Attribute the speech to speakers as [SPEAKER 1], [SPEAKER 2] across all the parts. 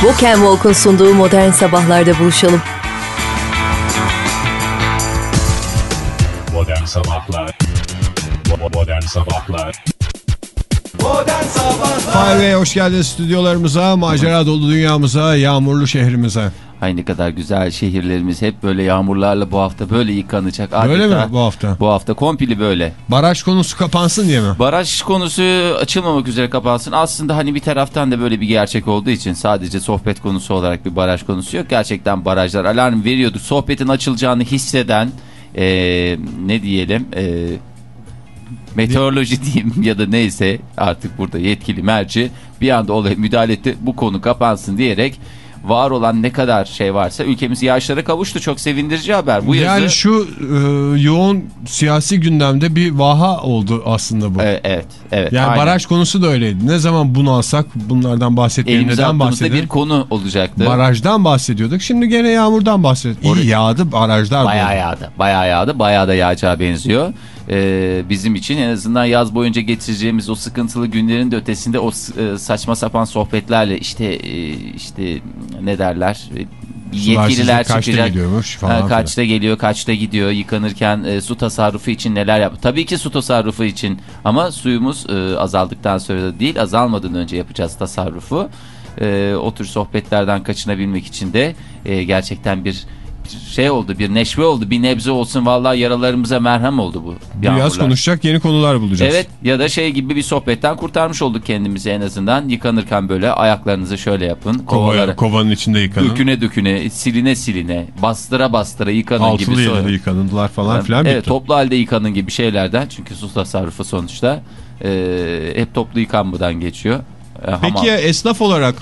[SPEAKER 1] Walk and Walk'un sunduğu modern sabahlarda buluşalım.
[SPEAKER 2] Modern Sabahlar Modern Sabahlar
[SPEAKER 3] Modern Sabahlar
[SPEAKER 4] Fahir Bey hoş geldiniz stüdyolarımıza, macera dolu dünyamıza, yağmurlu şehrimize.
[SPEAKER 5] Ay ne kadar güzel şehirlerimiz hep böyle yağmurlarla bu hafta böyle yıkanacak. Adeta
[SPEAKER 4] Öyle mi bu hafta?
[SPEAKER 5] Bu hafta kompili böyle.
[SPEAKER 4] Baraj konusu kapansın diye mi?
[SPEAKER 5] Baraj konusu açılmamak üzere kapansın. Aslında hani bir taraftan da böyle bir gerçek olduğu için sadece sohbet konusu olarak bir baraj konusu yok. Gerçekten barajlar alarm veriyordu. Sohbetin açılacağını hisseden ee, ne diyelim ee, meteoroloji diyeyim ya da neyse artık burada yetkili merci bir anda olaya müdahale etti. Bu konu kapansın diyerek var olan ne kadar şey varsa ülkemiz yağışlara kavuştu. Çok sevindirici haber. Bu
[SPEAKER 4] yani
[SPEAKER 5] yazı...
[SPEAKER 4] şu e, yoğun siyasi gündemde bir vaha oldu aslında bu.
[SPEAKER 5] Evet, evet. evet
[SPEAKER 4] yani
[SPEAKER 5] aynen.
[SPEAKER 4] baraj konusu da öyleydi. Ne zaman bunu alsak bunlardan bahsetmeyelim.
[SPEAKER 5] Elimize
[SPEAKER 4] Neden bahsedelim?
[SPEAKER 5] bir konu olacaktı.
[SPEAKER 4] Barajdan bahsediyorduk. Şimdi gene yağmurdan bahsediyoruz. İyi yağdı barajlar.
[SPEAKER 5] Bayağı yağdı. Bayağı yağdı. Bayağı da yağacağı benziyor. Ee, bizim için en azından yaz boyunca geçireceğimiz o sıkıntılı günlerin de ötesinde o e, saçma sapan sohbetlerle işte e, işte ne derler e, yetkililer
[SPEAKER 4] kaçta
[SPEAKER 5] çıkacak.
[SPEAKER 4] gidiyormuş falan
[SPEAKER 5] Ha, kaçta geliyor, kaçta gidiyor, yıkanırken e, su tasarrufu için neler yap. Tabii ki su tasarrufu için ama suyumuz e, azaldıktan sonra da değil, azalmadan önce yapacağız tasarrufu. E, o tür sohbetlerden kaçınabilmek için de e, gerçekten bir şey oldu, bir neşve oldu, bir nebze olsun vallahi yaralarımıza merhem oldu bu. Yağmurlar.
[SPEAKER 4] konuşacak yeni konular bulacağız.
[SPEAKER 5] Evet ya da şey gibi bir sohbetten kurtarmış olduk kendimizi en azından. Yıkanırken böyle ayaklarınızı şöyle yapın.
[SPEAKER 4] Kova,
[SPEAKER 5] Kovaları
[SPEAKER 4] kovanın içinde yıkanın.
[SPEAKER 5] döküne döküne, siline siline, bastıra bastıra yıkanın gibi.
[SPEAKER 4] Altılı yedili yıkanındılar falan filan
[SPEAKER 5] Evet
[SPEAKER 4] bitti.
[SPEAKER 5] toplu halde yıkanın gibi şeylerden çünkü su tasarrufu sonuçta e, hep toplu yıkanmadan geçiyor. E,
[SPEAKER 4] Peki
[SPEAKER 5] hamam-
[SPEAKER 4] ya esnaf olarak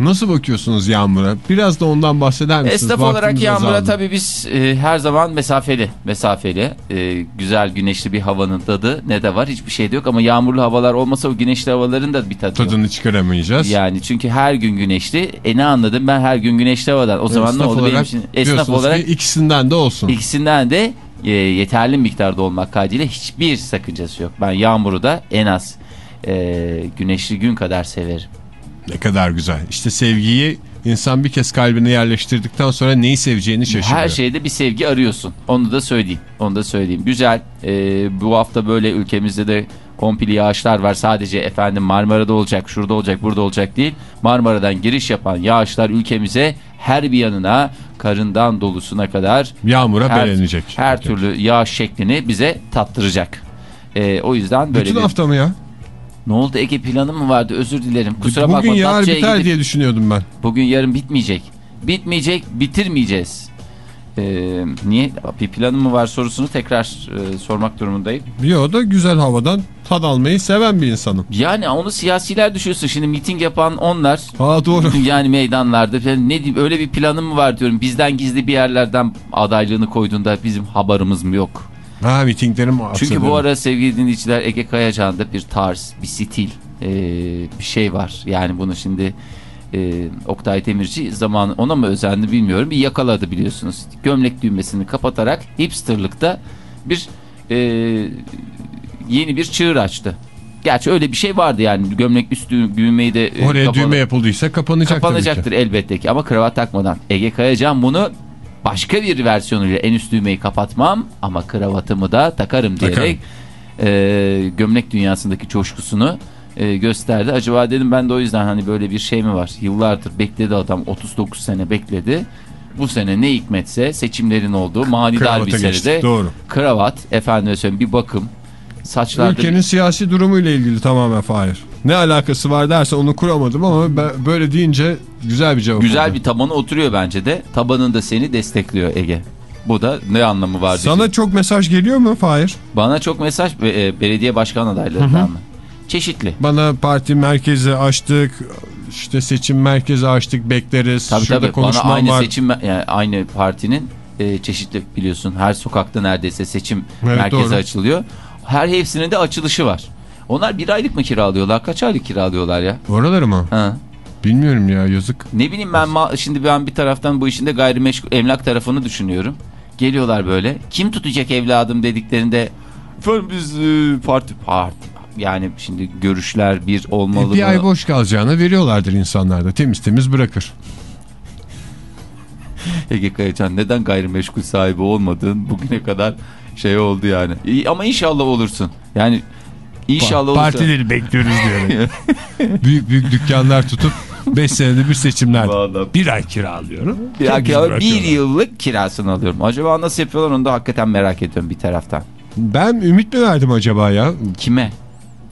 [SPEAKER 4] nasıl bakıyorsunuz yağmura? Biraz da ondan bahseder misiniz?
[SPEAKER 5] Esnaf olarak
[SPEAKER 4] Vaktimiz
[SPEAKER 5] yağmura
[SPEAKER 4] azaldı.
[SPEAKER 5] tabii biz e, her zaman mesafeli, mesafeli, e, güzel güneşli bir havanın tadı ne de var hiçbir şey de yok ama yağmurlu havalar olmasa o güneşli havaların da bir tadı yok.
[SPEAKER 4] Tadını çıkaramayacağız.
[SPEAKER 5] Yani çünkü her gün güneşli. E ne anladım ben her gün güneşli havadan. O zaman ne oldu benim
[SPEAKER 4] olarak
[SPEAKER 5] için? Esnaf olarak
[SPEAKER 4] ki ikisinden de olsun.
[SPEAKER 5] ikisinden de e, yeterli miktarda olmak kaydıyla hiçbir sakıncası yok. Ben yağmuru da en az e, güneşli gün kadar severim.
[SPEAKER 4] Ne kadar güzel. İşte sevgiyi insan bir kez kalbine yerleştirdikten sonra neyi seveceğini şaşırıyor.
[SPEAKER 5] Her şeyde bir sevgi arıyorsun. Onu da söyleyeyim. Onu da söyleyeyim. Güzel. E, bu hafta böyle ülkemizde de kompili yağışlar var. Sadece efendim Marmara'da olacak, şurada olacak, burada olacak değil. Marmara'dan giriş yapan yağışlar ülkemize her bir yanına karından dolusuna kadar
[SPEAKER 4] Yağmura
[SPEAKER 5] her,
[SPEAKER 4] belenecek.
[SPEAKER 5] her türlü yağış şeklini bize tattıracak. E, o yüzden böyle
[SPEAKER 4] Bütün
[SPEAKER 5] bir...
[SPEAKER 4] hafta mı ya?
[SPEAKER 5] Ne oldu Ege planı mı vardı? Özür dilerim. Kusura
[SPEAKER 4] Bugün
[SPEAKER 5] bakma.
[SPEAKER 4] yarın
[SPEAKER 5] Datça'ya
[SPEAKER 4] biter
[SPEAKER 5] gidip-
[SPEAKER 4] diye düşünüyordum ben.
[SPEAKER 5] Bugün yarın bitmeyecek. Bitmeyecek, bitirmeyeceğiz. Ee, niye? Bir planı mı var sorusunu tekrar e, sormak durumundayım.
[SPEAKER 4] Yo da güzel havadan tad almayı seven bir insanım.
[SPEAKER 5] Yani onu siyasiler düşüyorsun. Şimdi miting yapan onlar.
[SPEAKER 4] Ha doğru.
[SPEAKER 5] Yani meydanlarda ne diyeyim öyle bir planı mı var diyorum. Bizden gizli bir yerlerden adaylığını koyduğunda bizim haberimiz mi yok?
[SPEAKER 4] Ha mitinglerim
[SPEAKER 5] Çünkü bu ara sevgili dinleyiciler Ege Kayacan'da bir tarz, bir stil, e, bir şey var. Yani bunu şimdi e, Oktay Demirci zaman ona mı özendi bilmiyorum. Bir yakaladı biliyorsunuz. Gömlek düğmesini kapatarak hipsterlıkta bir e, yeni bir çığır açtı. Gerçi öyle bir şey vardı yani gömlek üstü düğmeyi de e,
[SPEAKER 4] Oraya
[SPEAKER 5] kapalı-
[SPEAKER 4] düğme yapıldıysa kapanacaktır.
[SPEAKER 5] kapanacaktır elbette ki ama kravat takmadan. Ege Kayacan bunu başka bir versiyonuyla en üst düğmeyi kapatmam ama kravatımı da takarım diyerek e, gömlek dünyasındaki coşkusunu e, gösterdi. Acaba dedim ben de o yüzden hani böyle bir şey mi var? Yıllardır bekledi adam 39 sene bekledi. Bu sene ne hikmetse seçimlerin olduğu manidar bir senede
[SPEAKER 4] doğru.
[SPEAKER 5] kravat efendime söyleyeyim bir bakım saçlarda
[SPEAKER 4] Ülkenin siyasi durumuyla ilgili tamamen Fahir. Ne alakası var derse onu kuramadım ama ben böyle deyince güzel bir cevap
[SPEAKER 5] Güzel
[SPEAKER 4] oldu.
[SPEAKER 5] bir tabanı oturuyor bence de. Tabanın da seni destekliyor Ege. Bu da ne anlamı var?
[SPEAKER 4] Sana
[SPEAKER 5] diyecek.
[SPEAKER 4] çok mesaj geliyor mu Fahir?
[SPEAKER 5] Bana çok mesaj e, belediye başkan adaylarından mı? Çeşitli.
[SPEAKER 4] Bana parti merkezi açtık, işte seçim merkezi açtık, bekleriz.
[SPEAKER 5] Tabii
[SPEAKER 4] Şurada
[SPEAKER 5] tabii. Bana aynı
[SPEAKER 4] var.
[SPEAKER 5] seçim yani aynı partinin e, çeşitli biliyorsun. Her sokakta neredeyse seçim
[SPEAKER 4] Evet,
[SPEAKER 5] merkezi
[SPEAKER 4] doğru.
[SPEAKER 5] açılıyor. Her hepsinin de açılışı var. Onlar bir aylık mı kiralıyorlar? Kaç aylık kiralıyorlar ya?
[SPEAKER 4] Oraları mı?
[SPEAKER 5] Ha.
[SPEAKER 4] Bilmiyorum ya yazık.
[SPEAKER 5] Ne bileyim ben şimdi ben bir taraftan bu işin de gayrimeşgul emlak tarafını düşünüyorum. Geliyorlar böyle. Kim tutacak evladım dediklerinde efendim biz e, parti parti yani şimdi görüşler bir olmalı
[SPEAKER 4] E, bir
[SPEAKER 5] mı?
[SPEAKER 4] ay boş kalacağına veriyorlardır insanlar da. Temiz temiz bırakır.
[SPEAKER 5] Ege Kayacan neden gayrimeşgul sahibi olmadığın bugüne kadar şey oldu yani. İyi, ama inşallah olursun. Yani inşallah olursun.
[SPEAKER 4] Partileri bekliyoruz diyor. büyük büyük dükkanlar tutup 5 senede bir seçimler.
[SPEAKER 5] Vallahi.
[SPEAKER 4] Bir ay kiralıyorum.
[SPEAKER 5] Bir, dakika, bir yıllık kirasını alıyorum. Acaba nasıl yapıyorlar onu da hakikaten merak ediyorum bir taraftan.
[SPEAKER 4] Ben ümit mi verdim acaba ya?
[SPEAKER 5] Kime?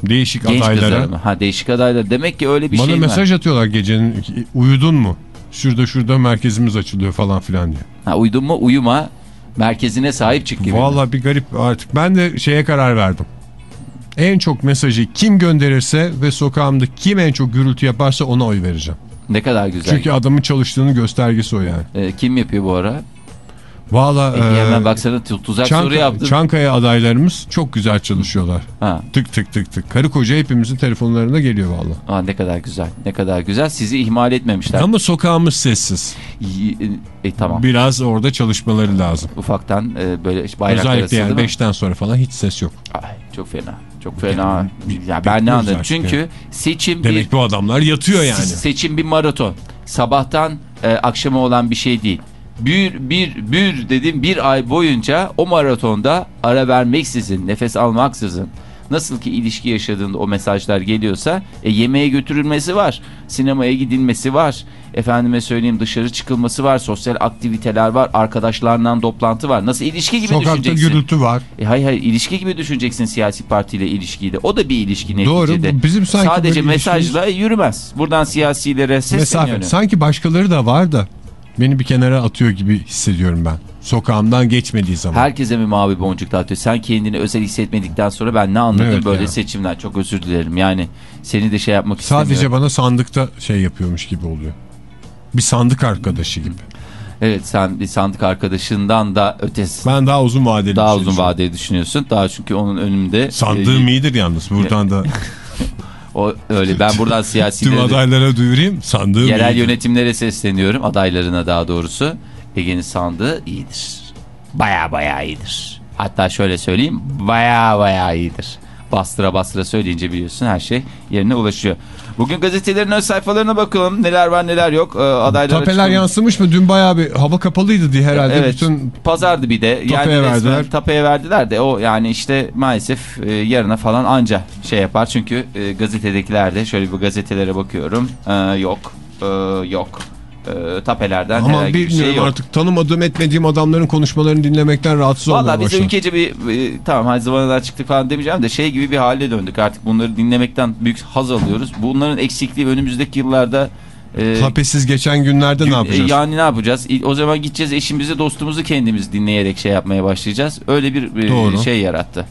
[SPEAKER 4] Değişik
[SPEAKER 5] Genç
[SPEAKER 4] adaylara.
[SPEAKER 5] mı? Ha değişik adaylar. Demek ki öyle bir
[SPEAKER 4] Bana
[SPEAKER 5] şey
[SPEAKER 4] mesaj
[SPEAKER 5] var.
[SPEAKER 4] atıyorlar gecenin uyudun mu? Şurada şurada merkezimiz açılıyor falan filan diye.
[SPEAKER 5] Ha, uydun mu uyuma merkezine sahip çık gibi.
[SPEAKER 4] Vallahi bir garip artık. Ben de şeye karar verdim. En çok mesajı kim gönderirse ve sokağımda kim en çok gürültü yaparsa ona oy vereceğim.
[SPEAKER 5] Ne kadar güzel.
[SPEAKER 4] Çünkü adamın çalıştığının göstergesi o yani.
[SPEAKER 5] Ee, kim yapıyor bu ara?
[SPEAKER 4] Valla
[SPEAKER 5] Ege hemen
[SPEAKER 4] e,
[SPEAKER 5] baksana tu- tuzak soru
[SPEAKER 4] Çanka,
[SPEAKER 5] yaptın.
[SPEAKER 4] Çankaya adaylarımız çok güzel çalışıyorlar.
[SPEAKER 5] Ha.
[SPEAKER 4] Tık tık tık tık. Karı koca hepimizin telefonlarına geliyor valla.
[SPEAKER 5] Aa, ne kadar güzel. Ne kadar güzel. Sizi ihmal etmemişler.
[SPEAKER 4] Ama sokağımız sessiz.
[SPEAKER 5] Y- E, tamam.
[SPEAKER 4] Biraz orada çalışmaları lazım.
[SPEAKER 5] Ufaktan e, böyle bayraklar
[SPEAKER 4] Özellikle yani
[SPEAKER 5] mı?
[SPEAKER 4] 5'ten sonra falan hiç ses yok.
[SPEAKER 5] Ay, çok fena. Çok fena. Ya ben ne anladım? Çünkü
[SPEAKER 4] yani.
[SPEAKER 5] seçim bir
[SPEAKER 4] Demek bu adamlar yatıyor yani.
[SPEAKER 5] seçim bir maraton. Sabahtan e, akşama olan bir şey değil. Bir, bir, bir dedim bir ay boyunca o maratonda ara vermeksizin, nefes almaksızın nasıl ki ilişki yaşadığında o mesajlar geliyorsa e, yemeğe götürülmesi var, sinemaya gidilmesi var, efendime söyleyeyim dışarı çıkılması var, sosyal aktiviteler var, arkadaşlarla toplantı var. Nasıl ilişki gibi
[SPEAKER 4] Sokakta
[SPEAKER 5] düşüneceksin?
[SPEAKER 4] gürültü var.
[SPEAKER 5] E, hayır hayır ilişki gibi düşüneceksin siyasi partiyle ilişkiyi de. O da bir ilişki
[SPEAKER 4] Doğru,
[SPEAKER 5] neticede.
[SPEAKER 4] bizim sanki
[SPEAKER 5] Sadece mesajla yürümez. Buradan siyasilere
[SPEAKER 4] Mesafe.
[SPEAKER 5] sesleniyorum.
[SPEAKER 4] Sanki başkaları da var da beni bir kenara atıyor gibi hissediyorum ben. Sokağımdan geçmediği zaman.
[SPEAKER 5] Herkese mi mavi boncuk dağıtıyor? Sen kendini özel hissetmedikten sonra ben ne anladım
[SPEAKER 4] Evet
[SPEAKER 5] böyle
[SPEAKER 4] ya.
[SPEAKER 5] seçimler? Çok özür dilerim. Yani seni de şey yapmak istemiyorum.
[SPEAKER 4] Sadece bana sandıkta şey yapıyormuş gibi oluyor. Bir sandık arkadaşı gibi.
[SPEAKER 5] Evet sen bir sandık arkadaşından da ötesi.
[SPEAKER 4] Ben daha uzun vadeli
[SPEAKER 5] daha
[SPEAKER 4] şey
[SPEAKER 5] uzun vadeli düşünüyorsun. Daha çünkü onun önünde
[SPEAKER 4] Sandığım
[SPEAKER 5] e,
[SPEAKER 4] iyidir yalnız. Buradan da
[SPEAKER 5] o öyle ben buradan
[SPEAKER 4] tüm
[SPEAKER 5] siyasilere
[SPEAKER 4] adaylara duyurayım. Sandığım
[SPEAKER 5] yerel
[SPEAKER 4] iyidir.
[SPEAKER 5] yönetimlere sesleniyorum. Adaylarına daha doğrusu. Ege'nin sandığı iyidir. Baya baya iyidir. Hatta şöyle söyleyeyim baya baya iyidir. Bastıra bastıra söyleyince biliyorsun her şey yerine ulaşıyor. Bugün gazetelerin ön sayfalarına bakalım. Neler var neler yok. Ee, adaylar
[SPEAKER 4] Tapeler
[SPEAKER 5] açıklanıyor.
[SPEAKER 4] yansımış mı? Dün bayağı bir hava kapalıydı diye herhalde.
[SPEAKER 5] Evet.
[SPEAKER 4] Bütün
[SPEAKER 5] Pazardı bir de.
[SPEAKER 4] Tapeye
[SPEAKER 5] resmen
[SPEAKER 4] verdiler.
[SPEAKER 5] Tapeye verdiler de o yani işte maalesef e, yarına falan anca şey yapar. Çünkü e, gazetedekiler de şöyle bir gazetelere bakıyorum. E, yok. E, yok. E, tapelerden
[SPEAKER 4] ama
[SPEAKER 5] herhangi bir şey yok.
[SPEAKER 4] artık tanımadığım etmediğim adamların konuşmalarını dinlemekten rahatsız olmaya
[SPEAKER 5] Valla biz
[SPEAKER 4] başladım.
[SPEAKER 5] ülkece bir e, tamam hadi zıvanadan çıktık falan demeyeceğim de şey gibi bir hale döndük artık bunları dinlemekten büyük haz alıyoruz. Bunların eksikliği önümüzdeki yıllarda e,
[SPEAKER 4] Tapesiz geçen günlerde ne
[SPEAKER 5] e,
[SPEAKER 4] yapacağız?
[SPEAKER 5] Yani ne yapacağız? O zaman gideceğiz eşimizi dostumuzu kendimiz dinleyerek şey yapmaya başlayacağız. Öyle bir e,
[SPEAKER 4] Doğru.
[SPEAKER 5] şey yarattı.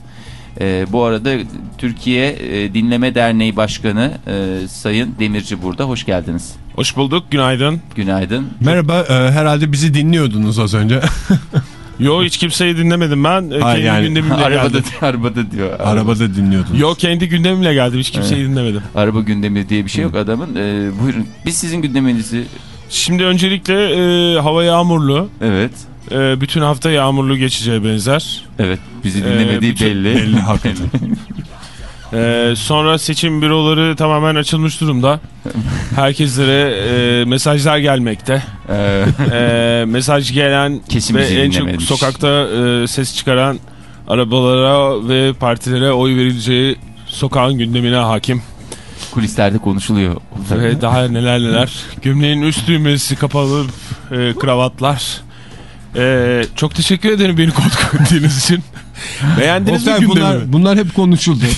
[SPEAKER 5] E, bu arada Türkiye e, Dinleme Derneği Başkanı e, Sayın Demirci burada. Hoş geldiniz.
[SPEAKER 6] Hoş bulduk, günaydın.
[SPEAKER 5] Günaydın.
[SPEAKER 4] Merhaba, e, herhalde bizi dinliyordunuz az önce.
[SPEAKER 6] Yo hiç kimseyi dinlemedim ben. E,
[SPEAKER 4] Hayır,
[SPEAKER 6] kendi
[SPEAKER 4] yani
[SPEAKER 6] gündemimle
[SPEAKER 5] arabada,
[SPEAKER 6] geldim.
[SPEAKER 5] arabada diyor.
[SPEAKER 4] Arabada dinliyordunuz.
[SPEAKER 6] Yo kendi gündemimle geldim. Hiç kimseyi dinlemedim.
[SPEAKER 5] Araba gündemi diye bir şey yok adamın. E, buyurun. Biz sizin gündeminizi...
[SPEAKER 6] Şimdi öncelikle e, hava yağmurlu.
[SPEAKER 5] Evet.
[SPEAKER 6] E, bütün hafta yağmurlu geçeceğe benzer.
[SPEAKER 5] Evet. Bizi
[SPEAKER 6] Ee,
[SPEAKER 5] dinlemediği
[SPEAKER 6] bütün-
[SPEAKER 5] belli.
[SPEAKER 4] Belli hakikaten.
[SPEAKER 6] E, sonra seçim büroları tamamen açılmış durumda. Herkeslere e, mesajlar gelmekte.
[SPEAKER 5] E,
[SPEAKER 6] mesaj gelen
[SPEAKER 5] Kesin
[SPEAKER 6] ve en çok sokakta e, ses çıkaran arabalara ve partilere oy verileceği sokağın gündemine hakim.
[SPEAKER 5] kulislerde konuşuluyor.
[SPEAKER 6] Ve daha neler neler. Gömleğin üst düğmesi kapalı e, kravatlar. E, çok teşekkür ederim beni konuk ettiğiniz için. Beğendiniz mi
[SPEAKER 4] Oktay,
[SPEAKER 6] gündemi?
[SPEAKER 4] bunlar, bunlar hep konuşuldu.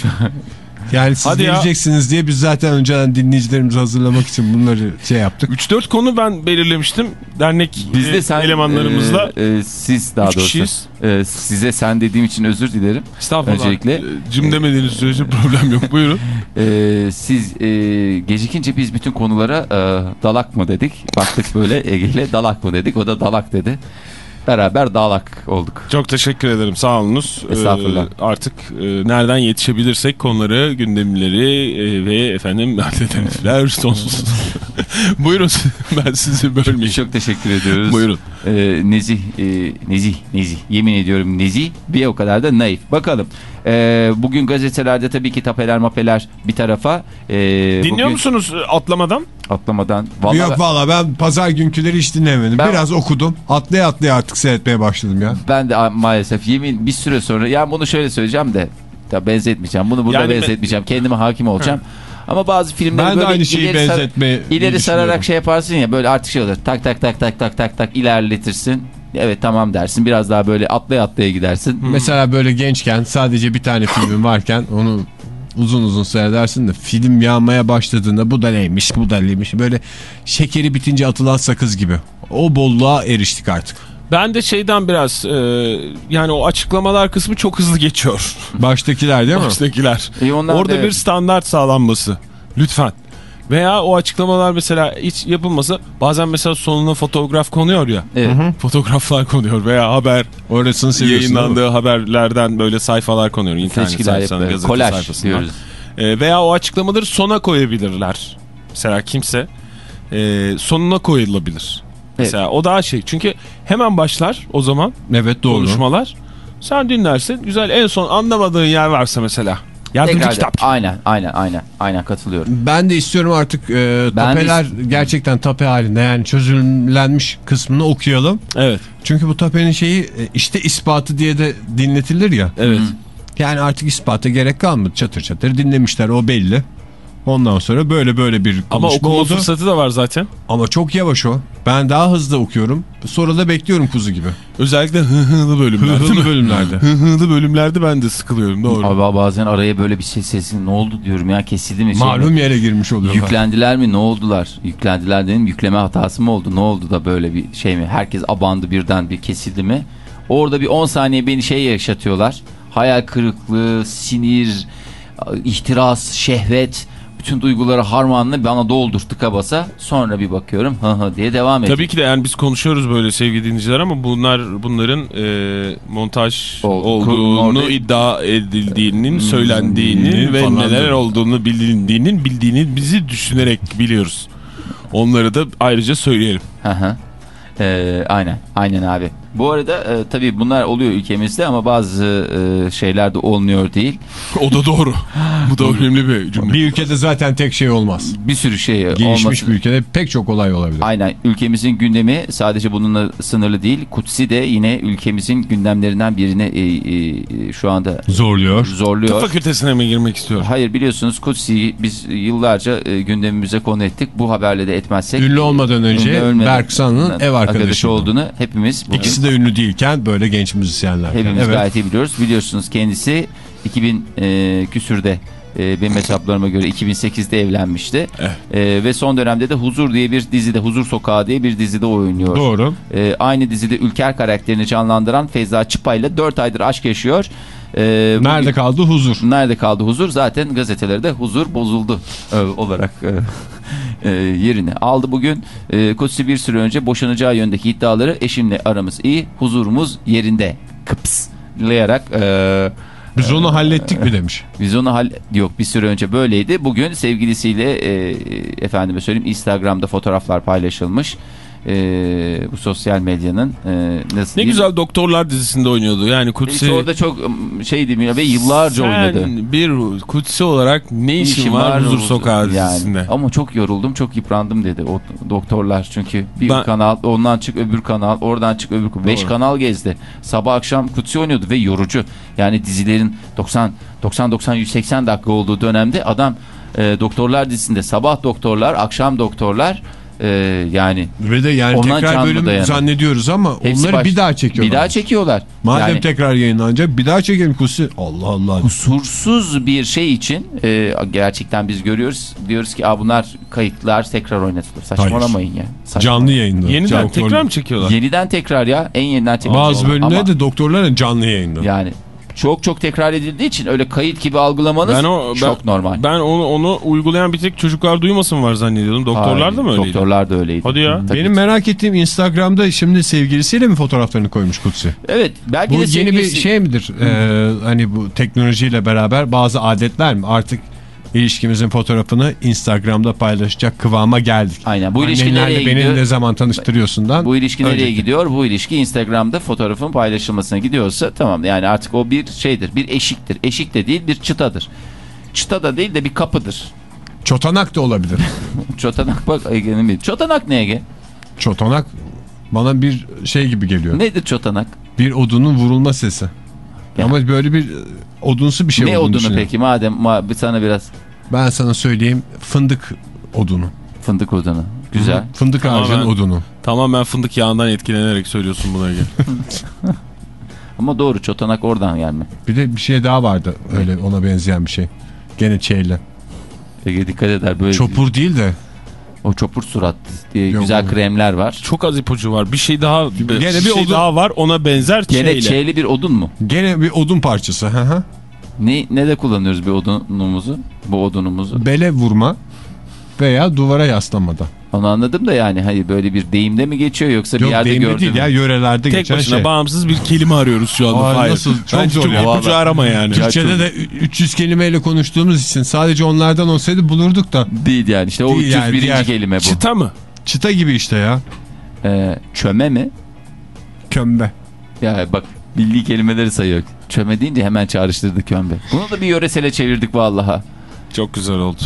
[SPEAKER 4] Yani siz
[SPEAKER 6] Hadi ya.
[SPEAKER 4] geleceksiniz diye biz zaten önceden dinleyicilerimizi hazırlamak için bunları şey yaptık.
[SPEAKER 6] 3-4 konu ben belirlemiştim. Dernek
[SPEAKER 5] Biz de
[SPEAKER 6] e,
[SPEAKER 5] sen
[SPEAKER 6] elemanlarımızla.
[SPEAKER 5] e, e, siz daha doğrusu
[SPEAKER 6] kişiyiz.
[SPEAKER 5] e, size sen dediğim için özür dilerim.
[SPEAKER 6] Estağfurullah.
[SPEAKER 5] öncelikle-
[SPEAKER 6] E, Cim demediğiniz sürece problem yok. Buyurun.
[SPEAKER 5] E, siz e, gecikince biz bütün konulara e, dalak mı dedik. Baktık böyle Ege'yle dalak mı dedik. O da dalak dedi. Beraber dalak olduk.
[SPEAKER 6] Çok teşekkür ederim. Sağ olunuz.
[SPEAKER 5] Estağfurullah.
[SPEAKER 6] E, artık e, nereden yetişebilirsek konuları, gündemleri e, ve efendim hedefler sonsuz. Buyurun ben sizi bölmeyeyim.
[SPEAKER 5] Çok teşekkür ediyoruz.
[SPEAKER 6] Buyurun.
[SPEAKER 5] Ee, nezih, e, nezih, nezih. Yemin ediyorum nezih. Bir o kadar da naif. Bakalım. Ee, bugün gazetelerde tabii ki tapeler mapeler bir tarafa. Ee,
[SPEAKER 6] Dinliyor
[SPEAKER 5] bugün
[SPEAKER 6] musunuz e, atlamadan?
[SPEAKER 5] Atlamadan. Vallahi
[SPEAKER 4] Yok valla ben pazar günküleri hiç dinlemedim.
[SPEAKER 5] Ben-
[SPEAKER 4] Biraz okudum. Atlaya atlaya artık seyretmeye başladım ya.
[SPEAKER 5] ben de maalesef yemin bir süre sonra. Yani bunu şöyle söyleyeceğim de. Ya benzetmeyeceğim. Bunu burada
[SPEAKER 6] Yani me-
[SPEAKER 5] benzetmeyeceğim. Kendime hakim olacağım. Ama bazı filmleri
[SPEAKER 4] Ben de
[SPEAKER 5] böyle
[SPEAKER 4] aynı şeyi
[SPEAKER 5] ileri sar-
[SPEAKER 4] benzetmeyi
[SPEAKER 5] ileri sararak şey yaparsın ya böyle artık şey olur. Tak tak tak tak tak tak tak ilerletirsin. Evet tamam dersin. Biraz daha böyle atlaya atlaya gidersin.
[SPEAKER 4] Mesela böyle gençken sadece bir tane filmin varken onu uzun uzun seyredersin de film yağmaya başladığında bu da neymiş bu da neymiş böyle şekeri bitince atılan sakız gibi. O bolluğa eriştik artık.
[SPEAKER 6] Ben de şeyden biraz e, yani o açıklamalar kısmı çok hızlı geçiyor.
[SPEAKER 4] Baştakiler değil mi?
[SPEAKER 6] Baştakiler.
[SPEAKER 5] E
[SPEAKER 6] Orada
[SPEAKER 5] da-
[SPEAKER 6] bir standart sağlanması. Lütfen. Veya o açıklamalar mesela hiç yapılması bazen mesela sonuna fotoğraf konuyor ya.
[SPEAKER 5] Evet.
[SPEAKER 6] Fotoğraflar konuyor veya haber
[SPEAKER 4] Orasını
[SPEAKER 6] yayınlandığı haberlerden böyle sayfalar konuyor. internet gazete
[SPEAKER 5] Kolaj diyoruz.
[SPEAKER 6] E, veya o açıklamaları sona koyabilirler. Mesela kimse e, sonuna koyulabilir. Mesela o daha şey. Çünkü hemen başlar o zaman
[SPEAKER 4] Evet doğru.
[SPEAKER 6] konuşmalar. Sen dinlersin. Güzel en son anlamadığın yer varsa mesela. Yardımcı
[SPEAKER 5] Tekrar
[SPEAKER 6] kitap.
[SPEAKER 5] Aynen aynen aynen. Aynen katılıyorum.
[SPEAKER 4] Ben de istiyorum artık e,
[SPEAKER 5] Ben de
[SPEAKER 4] tapeler gerçekten tape halinde yani çözümlenmiş kısmını okuyalım.
[SPEAKER 6] Evet.
[SPEAKER 4] Çünkü bu tapenin şeyi e, işte ispatı diye de dinletilir ya.
[SPEAKER 6] Evet.
[SPEAKER 4] Yani artık ispata gerek kalmadı. Çatır çatır dinlemişler o belli. Ondan sonra böyle böyle bir
[SPEAKER 6] Ama
[SPEAKER 4] konuşma
[SPEAKER 6] okuma
[SPEAKER 4] oldu.
[SPEAKER 6] fırsatı da var zaten.
[SPEAKER 4] Ama çok yavaş o. Ben daha hızlı okuyorum. Sonra da bekliyorum kuzu gibi.
[SPEAKER 6] Özellikle hı hılı bölümlerde.
[SPEAKER 4] Hızlı bölümlerde.
[SPEAKER 6] Hı hılı bölümlerde ben de sıkılıyorum doğru.
[SPEAKER 5] Abi bazen araya böyle bir şey sesin ne oldu diyorum ya kesildi mi? Şey mi?
[SPEAKER 4] Malum yere girmiş oluyorlar.
[SPEAKER 5] Yüklendiler mi ne oldular? Yüklendiler dedim yükleme hatası mı oldu? Ne oldu da böyle bir şey mi? Herkes abandı birden bir kesildi mi? Orada bir 10 saniye beni şey yaşatıyorlar. Hayal kırıklığı, sinir, ihtiras, şehvet bütün duyguları harmanla bana doldur tıka basa. Sonra bir bakıyorum hı hı diye devam ediyor.
[SPEAKER 6] Tabii ki de yani biz konuşuyoruz böyle sevgili dinleyiciler ama bunlar bunların e, montaj
[SPEAKER 5] O-
[SPEAKER 6] olduğunu
[SPEAKER 5] orada-
[SPEAKER 6] iddia edildiğinin, söylendiğinin ve
[SPEAKER 4] falan
[SPEAKER 6] neler
[SPEAKER 4] diyor.
[SPEAKER 6] olduğunu bildiğinin bildiğini bizi düşünerek biliyoruz. Onları da ayrıca söyleyelim.
[SPEAKER 5] Hı hı. Ee, aynen aynen abi. Bu arada e, tabii bunlar oluyor ülkemizde ama bazı e, şeyler de olmuyor değil.
[SPEAKER 6] O da doğru. Bu da önemli bir cümle.
[SPEAKER 4] Bir ülkede zaten tek şey olmaz.
[SPEAKER 5] Bir sürü şey
[SPEAKER 4] Gelişmiş
[SPEAKER 5] olması.
[SPEAKER 4] bir ülkede pek çok olay olabilir.
[SPEAKER 5] Aynen ülkemizin gündemi sadece bununla sınırlı değil. Kutsi de yine ülkemizin gündemlerinden birine e, e, şu anda
[SPEAKER 4] Zorluyor.
[SPEAKER 6] Tıp
[SPEAKER 5] zorluyor.
[SPEAKER 6] fakültesine mi girmek istiyor?
[SPEAKER 5] Hayır biliyorsunuz Kutsi'yi biz yıllarca e, gündemimize konu ettik. Bu haberle de etmezsek.
[SPEAKER 4] Ünlü olmadan önce
[SPEAKER 5] Ünlü olmadan-
[SPEAKER 4] Berk San'ın ev arkadaşı.
[SPEAKER 5] olduğunu hepimiz bugün
[SPEAKER 4] İkisi de ünlü değilken böyle genç müzisyenler.
[SPEAKER 5] hepimiz
[SPEAKER 4] Evet.
[SPEAKER 5] gayet iyi biliyoruz. Biliyorsunuz kendisi 2000 e, küsürde e, benim hesaplarıma göre 2008'de evlenmişti.
[SPEAKER 6] Evet.
[SPEAKER 5] E, ve son dönemde de Huzur diye bir dizide Huzur Sokağı diye bir dizide oynuyor.
[SPEAKER 4] Doğru.
[SPEAKER 5] E, aynı dizide Ülker karakterini canlandıran Feyza Çıpa ile 4 aydır aşk yaşıyor. E, bugün-
[SPEAKER 4] Nerede kaldı huzur?
[SPEAKER 5] Nerede kaldı huzur? Zaten gazetelerde huzur bozuldu e, olarak e, e, yerini aldı bugün. E, Kutsi bir süre önce boşanacağı yöndeki iddiaları eşimle aramız iyi, huzurumuz yerinde. Kıpslayarak e,
[SPEAKER 4] Biz onu hallettik mi demiş.
[SPEAKER 5] biz onu hal yok bir süre önce böyleydi. Bugün sevgilisiyle e, efendime söyleyeyim Instagram'da fotoğraflar paylaşılmış. E, bu sosyal medyanın e, nasıl
[SPEAKER 6] Ne
[SPEAKER 5] diyeyim?
[SPEAKER 6] güzel Doktorlar dizisinde oynuyordu. Yani
[SPEAKER 5] Hiç
[SPEAKER 6] Kutsi...
[SPEAKER 5] orada çok şeydi ve yıllarca oynadı.
[SPEAKER 6] Sen bir Kutsi olarak ne işin var Huzur Sokağı dizisinde?
[SPEAKER 5] Yani. Ama çok yoruldum, çok yıprandım dedi o doktorlar. Çünkü bir
[SPEAKER 6] Ben-
[SPEAKER 5] kanal, ondan çık öbür kanal, oradan çık öbür kanal. Beş kanal gezdi. Sabah akşam Kutsi oynuyordu ve yorucu. Yani dizilerin 90 90 90 180 dakika olduğu dönemde adam e, doktorlar dizisinde sabah doktorlar, akşam doktorlar e, yani
[SPEAKER 4] Ve de yani
[SPEAKER 5] Ondan
[SPEAKER 4] tekrar
[SPEAKER 5] canlı
[SPEAKER 4] bölüm
[SPEAKER 5] dayanır.
[SPEAKER 4] zannediyoruz ama
[SPEAKER 5] hepsi
[SPEAKER 4] onları
[SPEAKER 5] baş-
[SPEAKER 4] bir daha çekiyorlar.
[SPEAKER 5] Bir daha çekiyorlar.
[SPEAKER 4] Madem
[SPEAKER 5] Yani-
[SPEAKER 4] tekrar yayınlanacak bir daha çekelim Kusi. Allah Allah.
[SPEAKER 5] kusursuz bir şey için e, gerçekten biz görüyoruz. Diyoruz ki Aa, bunlar kayıtlar tekrar oynatılır. Saçmalamayın ya. Saçma-
[SPEAKER 4] Canlı yayında.
[SPEAKER 6] Yeniden
[SPEAKER 4] Doktor-
[SPEAKER 6] tekrar mı çekiyorlar?
[SPEAKER 5] Yeniden tekrar ya. En yeniden tekrar.
[SPEAKER 4] Bazı
[SPEAKER 5] Ama
[SPEAKER 4] bölümleri de doktorların canlı yayında.
[SPEAKER 5] Yani çok çok tekrar edildiği için öyle kayıt gibi algılamanız
[SPEAKER 6] Ben o ben,
[SPEAKER 5] çok normal.
[SPEAKER 6] Ben onu onu uygulayan bir tek çocuklar duymasın var zannediyordum. Doktorlar
[SPEAKER 5] Hayır,
[SPEAKER 6] da mı öyleydi?
[SPEAKER 5] Doktorlar da öyleydi.
[SPEAKER 6] Hadi ya.
[SPEAKER 5] Tabii
[SPEAKER 4] Benim merak ettiğim Instagram'da şimdi sevgilisiyle mi fotoğraflarını koymuş Kutsi?
[SPEAKER 5] Evet belki
[SPEAKER 4] Bu
[SPEAKER 5] de
[SPEAKER 4] yeni bir
[SPEAKER 5] sevgilisi-
[SPEAKER 4] şey midir? Ee, hani bu teknolojiyle beraber bazı adetler mi? Artık ilişkimizin fotoğrafını Instagram'da paylaşacak kıvama geldik.
[SPEAKER 5] Aynen. Bu ilişki
[SPEAKER 4] Annenlerle
[SPEAKER 5] nereye
[SPEAKER 4] beni
[SPEAKER 5] gidiyor?
[SPEAKER 4] ne zaman tanıştırıyorsundan.
[SPEAKER 5] Bu ilişki nereye
[SPEAKER 4] önceki.
[SPEAKER 5] gidiyor? Bu ilişki Instagram'da fotoğrafın paylaşılmasına gidiyorsa tamam yani artık o bir şeydir. Bir eşiktir. Eşik de değil bir çıtadır. Çıta da değil de bir kapıdır.
[SPEAKER 4] Çotanak da olabilir.
[SPEAKER 5] Çotanak bak Ege'nin bir. Çotanak ne Ege?
[SPEAKER 4] Çotanak bana bir şey gibi geliyor.
[SPEAKER 5] Nedir çotanak?
[SPEAKER 4] Bir odunun vurulma sesi.
[SPEAKER 5] Ya.
[SPEAKER 4] Ama böyle bir e, odunsu bir şey
[SPEAKER 5] ne odunu peki madem ma bir sana biraz
[SPEAKER 4] Ben sana söyleyeyim fındık odunu.
[SPEAKER 5] fındık odunu. Güzel.
[SPEAKER 4] Fındık
[SPEAKER 6] Tamamen-
[SPEAKER 4] ağacının odunu.
[SPEAKER 6] Tamamen fındık yağından etkilenerek söylüyorsun buna Ege.
[SPEAKER 5] Ama doğru çotanak oradan gelme.
[SPEAKER 4] Bir de bir şey daha vardı öyle ona benzeyen bir şey. Gene çeyle.
[SPEAKER 5] Ege dikkat eder böyle.
[SPEAKER 4] Çopur değil de
[SPEAKER 5] O çopur surat diye
[SPEAKER 4] Yok,
[SPEAKER 5] güzel kremler var.
[SPEAKER 6] Çok az ipucu var. Bir şey daha bir,
[SPEAKER 4] Gene bir
[SPEAKER 6] şey
[SPEAKER 4] odun-
[SPEAKER 6] daha var ona benzer
[SPEAKER 5] Gene
[SPEAKER 6] şeyle.
[SPEAKER 5] çeyli bir odun mu?
[SPEAKER 4] gene bir odun parçası. Hı hı.
[SPEAKER 5] Ne, ne de kullanıyoruz bir odunumuzu? Bu odunumuzu.
[SPEAKER 4] Bele vurma veya duvara yaslanmada.
[SPEAKER 5] Onu anladım da yani hayır böyle bir deyimde mi geçiyor yoksa bir
[SPEAKER 4] Yok
[SPEAKER 5] yerde
[SPEAKER 4] deyimde
[SPEAKER 5] gördün
[SPEAKER 4] değil
[SPEAKER 5] mü?
[SPEAKER 4] ya yörelerde
[SPEAKER 6] Tek
[SPEAKER 4] geçen
[SPEAKER 6] başına
[SPEAKER 4] şey.
[SPEAKER 6] bağımsız bir kelime arıyoruz şu anda.
[SPEAKER 4] Aa,
[SPEAKER 6] Hayır.
[SPEAKER 4] nasıl? Çok
[SPEAKER 6] Bence
[SPEAKER 4] zor
[SPEAKER 6] çok
[SPEAKER 4] ya.
[SPEAKER 6] arama yani.
[SPEAKER 4] Türkçe'de de 300 kelimeyle konuştuğumuz için sadece onlardan olsaydı bulurduk da.
[SPEAKER 5] Değil yani işte o
[SPEAKER 4] Değil
[SPEAKER 5] 301.
[SPEAKER 4] yani, diğer-
[SPEAKER 5] kelime bu.
[SPEAKER 6] Çıta mı?
[SPEAKER 4] Çıta gibi işte ya.
[SPEAKER 5] Ee, çöme mi?
[SPEAKER 4] Kömbe.
[SPEAKER 5] Ya bak bildiği kelimeleri sayıyor. Çöme deyince hemen çağrıştırdı kömbe. Bunu da bir yöresele çevirdik vallaha.
[SPEAKER 6] Çok güzel oldu.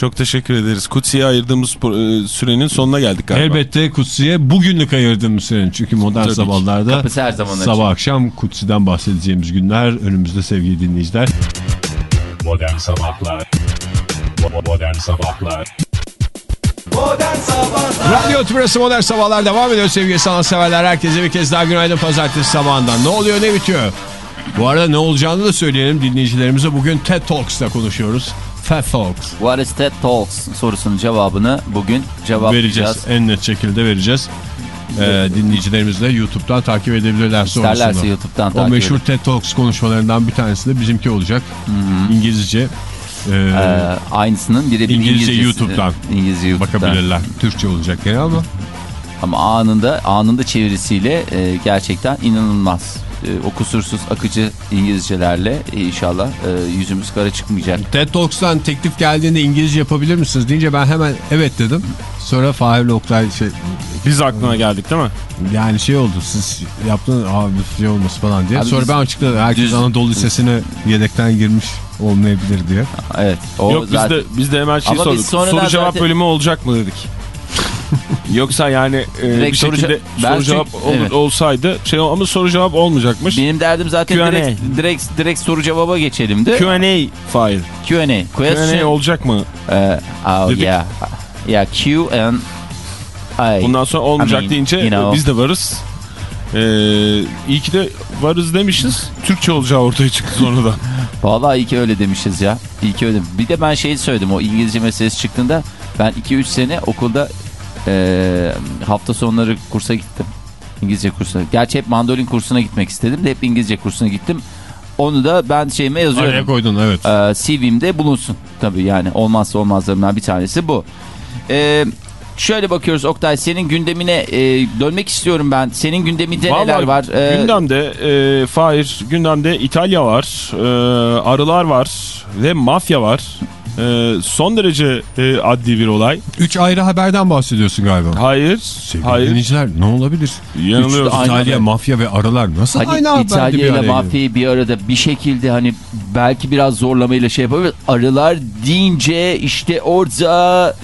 [SPEAKER 6] Çok teşekkür ederiz. Kutsi'ye ayırdığımız e, sürenin sonuna geldik galiba.
[SPEAKER 4] Elbette Kutsi'ye bugünlük ayırdığımız sürenin. Çünkü modern
[SPEAKER 6] Tabii
[SPEAKER 4] sabahlarda
[SPEAKER 5] Kapısı her zaman açık.
[SPEAKER 4] sabah akşam Kutsi'den bahsedeceğimiz günler önümüzde sevgili dinleyiciler.
[SPEAKER 2] Modern Sabahlar Modern Sabahlar
[SPEAKER 3] Modern Sabahlar
[SPEAKER 4] Radyo Tümrüt'ü Modern Sabahlar devam ediyor sevgili sanatseverler. Herkese bir kez daha günaydın pazartesi sabahından. Ne oluyor ne bitiyor? Bu arada ne olacağını da söyleyelim dinleyicilerimize. Bugün TED Talks'ta konuşuyoruz. TED Talks.
[SPEAKER 5] What is TED Talks sorusunun cevabını bugün cevaplayacağız.
[SPEAKER 4] Vereceğiz. En net şekilde vereceğiz. Ee, dinleyicilerimiz de YouTube'dan takip edebilirler sonrasında.
[SPEAKER 5] İsterlerse YouTube'dan
[SPEAKER 4] O
[SPEAKER 5] takip
[SPEAKER 4] meşhur
[SPEAKER 5] edin.
[SPEAKER 4] TED Talks konuşmalarından bir tanesi de bizimki olacak. İngilizce. Ee,
[SPEAKER 5] Ee, aynısının birebir
[SPEAKER 4] İngilizce YouTube'dan
[SPEAKER 5] İngilizce YouTube'dan.
[SPEAKER 4] bakabilirler. Türkçe olacak gene ama.
[SPEAKER 5] Ama anında anında çevirisiyle e, gerçekten inanılmaz. E, o kusursuz akıcı İngilizcelerle e, inşallah e, yüzümüz kara çıkmayacak.
[SPEAKER 4] TED Talks'tan teklif geldiğinde İngilizce yapabilir misiniz deyince ben hemen evet dedim. Sonra Fahir Oktay şey,
[SPEAKER 6] Biz aklına geldik değil mi?
[SPEAKER 4] yani şey oldu siz yaptınız abi şey olması falan diye.
[SPEAKER 5] Abi
[SPEAKER 4] Sonra
[SPEAKER 5] biz-
[SPEAKER 4] ben açıkladım herkes
[SPEAKER 5] düz-
[SPEAKER 4] Anadolu Lisesi'ne yedekten girmiş olmayabilir diye.
[SPEAKER 5] Evet. O
[SPEAKER 6] Yok biz
[SPEAKER 5] zaten-
[SPEAKER 6] de, biz de hemen şey
[SPEAKER 5] Ama biz
[SPEAKER 6] sorduk. Soru cevap
[SPEAKER 5] zaten-
[SPEAKER 6] bölümü olacak mı dedik. Yoksa yani e,
[SPEAKER 5] Direkt
[SPEAKER 6] bir
[SPEAKER 5] soru
[SPEAKER 6] şekilde
[SPEAKER 5] Ben
[SPEAKER 6] soru cevap olur-
[SPEAKER 5] evet.
[SPEAKER 6] olsaydı şey ama soru cevap olmayacakmış.
[SPEAKER 5] Benim derdim zaten direkt, direkt, direkt soru cevaba geçelimdi.
[SPEAKER 6] Q&A file.
[SPEAKER 5] Q&A.
[SPEAKER 6] Q&A olacak mı?
[SPEAKER 5] Ee, oh,
[SPEAKER 6] Dedik.
[SPEAKER 5] yeah. Yeah, Q and I.
[SPEAKER 6] Bundan sonra olmayacak
[SPEAKER 5] I mean,
[SPEAKER 6] deyince
[SPEAKER 5] you know.
[SPEAKER 6] biz de varız. Ee, iyi ki de varız demişiz. Türkçe olacağı ortaya çıktı sonradan.
[SPEAKER 5] Vallahi iyi ki öyle demişiz ya. İyi ki öyle. Bir de ben şey söyledim o İngilizce meselesi çıktığında ben 2-3 sene okulda e, hafta sonları kursa gittim. İngilizce kursuna. Gerçi hep mandolin kursuna gitmek istedim de hep İngilizce kursuna gittim. Onu da ben şeyime
[SPEAKER 4] Araya
[SPEAKER 5] yazıyorum.
[SPEAKER 4] koydun evet.
[SPEAKER 5] Ee, CV'mde bulunsun. Tabii yani olmazsa olmazlarından bir tanesi bu. Ee, şöyle bakıyoruz Oktay senin gündemine e, dönmek istiyorum ben. Senin gündeminde neler
[SPEAKER 6] Vallahi
[SPEAKER 5] var? Ee,
[SPEAKER 6] Gündemde e, Fahir, gündemde İtalya var, e, arılar var ve mafya var. E, son derece e, adli bir olay.
[SPEAKER 4] Üç ayrı haberden bahsediyorsun galiba.
[SPEAKER 6] Hayır,
[SPEAKER 4] Sevgili
[SPEAKER 6] hayır.
[SPEAKER 4] dinleyiciler ne olabilir?
[SPEAKER 6] Yanılıyoruz.
[SPEAKER 4] Üç,
[SPEAKER 5] Aynı
[SPEAKER 4] İtalya,
[SPEAKER 5] haber.
[SPEAKER 4] mafya ve arılar nasıl
[SPEAKER 5] Hani
[SPEAKER 4] aynı haberde
[SPEAKER 5] İtalya
[SPEAKER 4] bir
[SPEAKER 5] ile mafyayı bir arada bir şekilde hani belki biraz zorlamayla şey yapabilir. Arılar deyince işte orada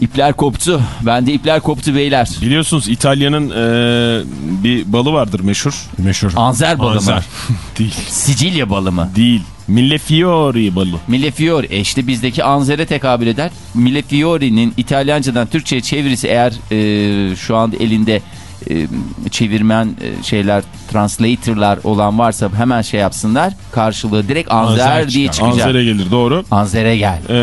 [SPEAKER 5] ipler koptu. Bende ipler koptu beyler.
[SPEAKER 6] Biliyorsunuz İtalya'nın e, bir balı vardır meşhur.
[SPEAKER 4] Meşhur.
[SPEAKER 5] Anzer balı mı?
[SPEAKER 4] Anzer.
[SPEAKER 6] Değil.
[SPEAKER 5] Sicilya balı mı?
[SPEAKER 6] Değil. Millefiori balı.
[SPEAKER 5] Millefiori e işte bizdeki Anzer'e tekabül eder. Millefiori'nin İtalyancadan Türkçe'ye çevirisi eğer e, şu anda elinde e, çevirmen e, şeyler translator'lar olan varsa hemen şey yapsınlar. Karşılığı direkt Anzer,
[SPEAKER 4] Anzer
[SPEAKER 5] diye çıkacak.
[SPEAKER 6] Anzer'e gelir doğru.
[SPEAKER 5] Anzer'e gel.
[SPEAKER 6] E,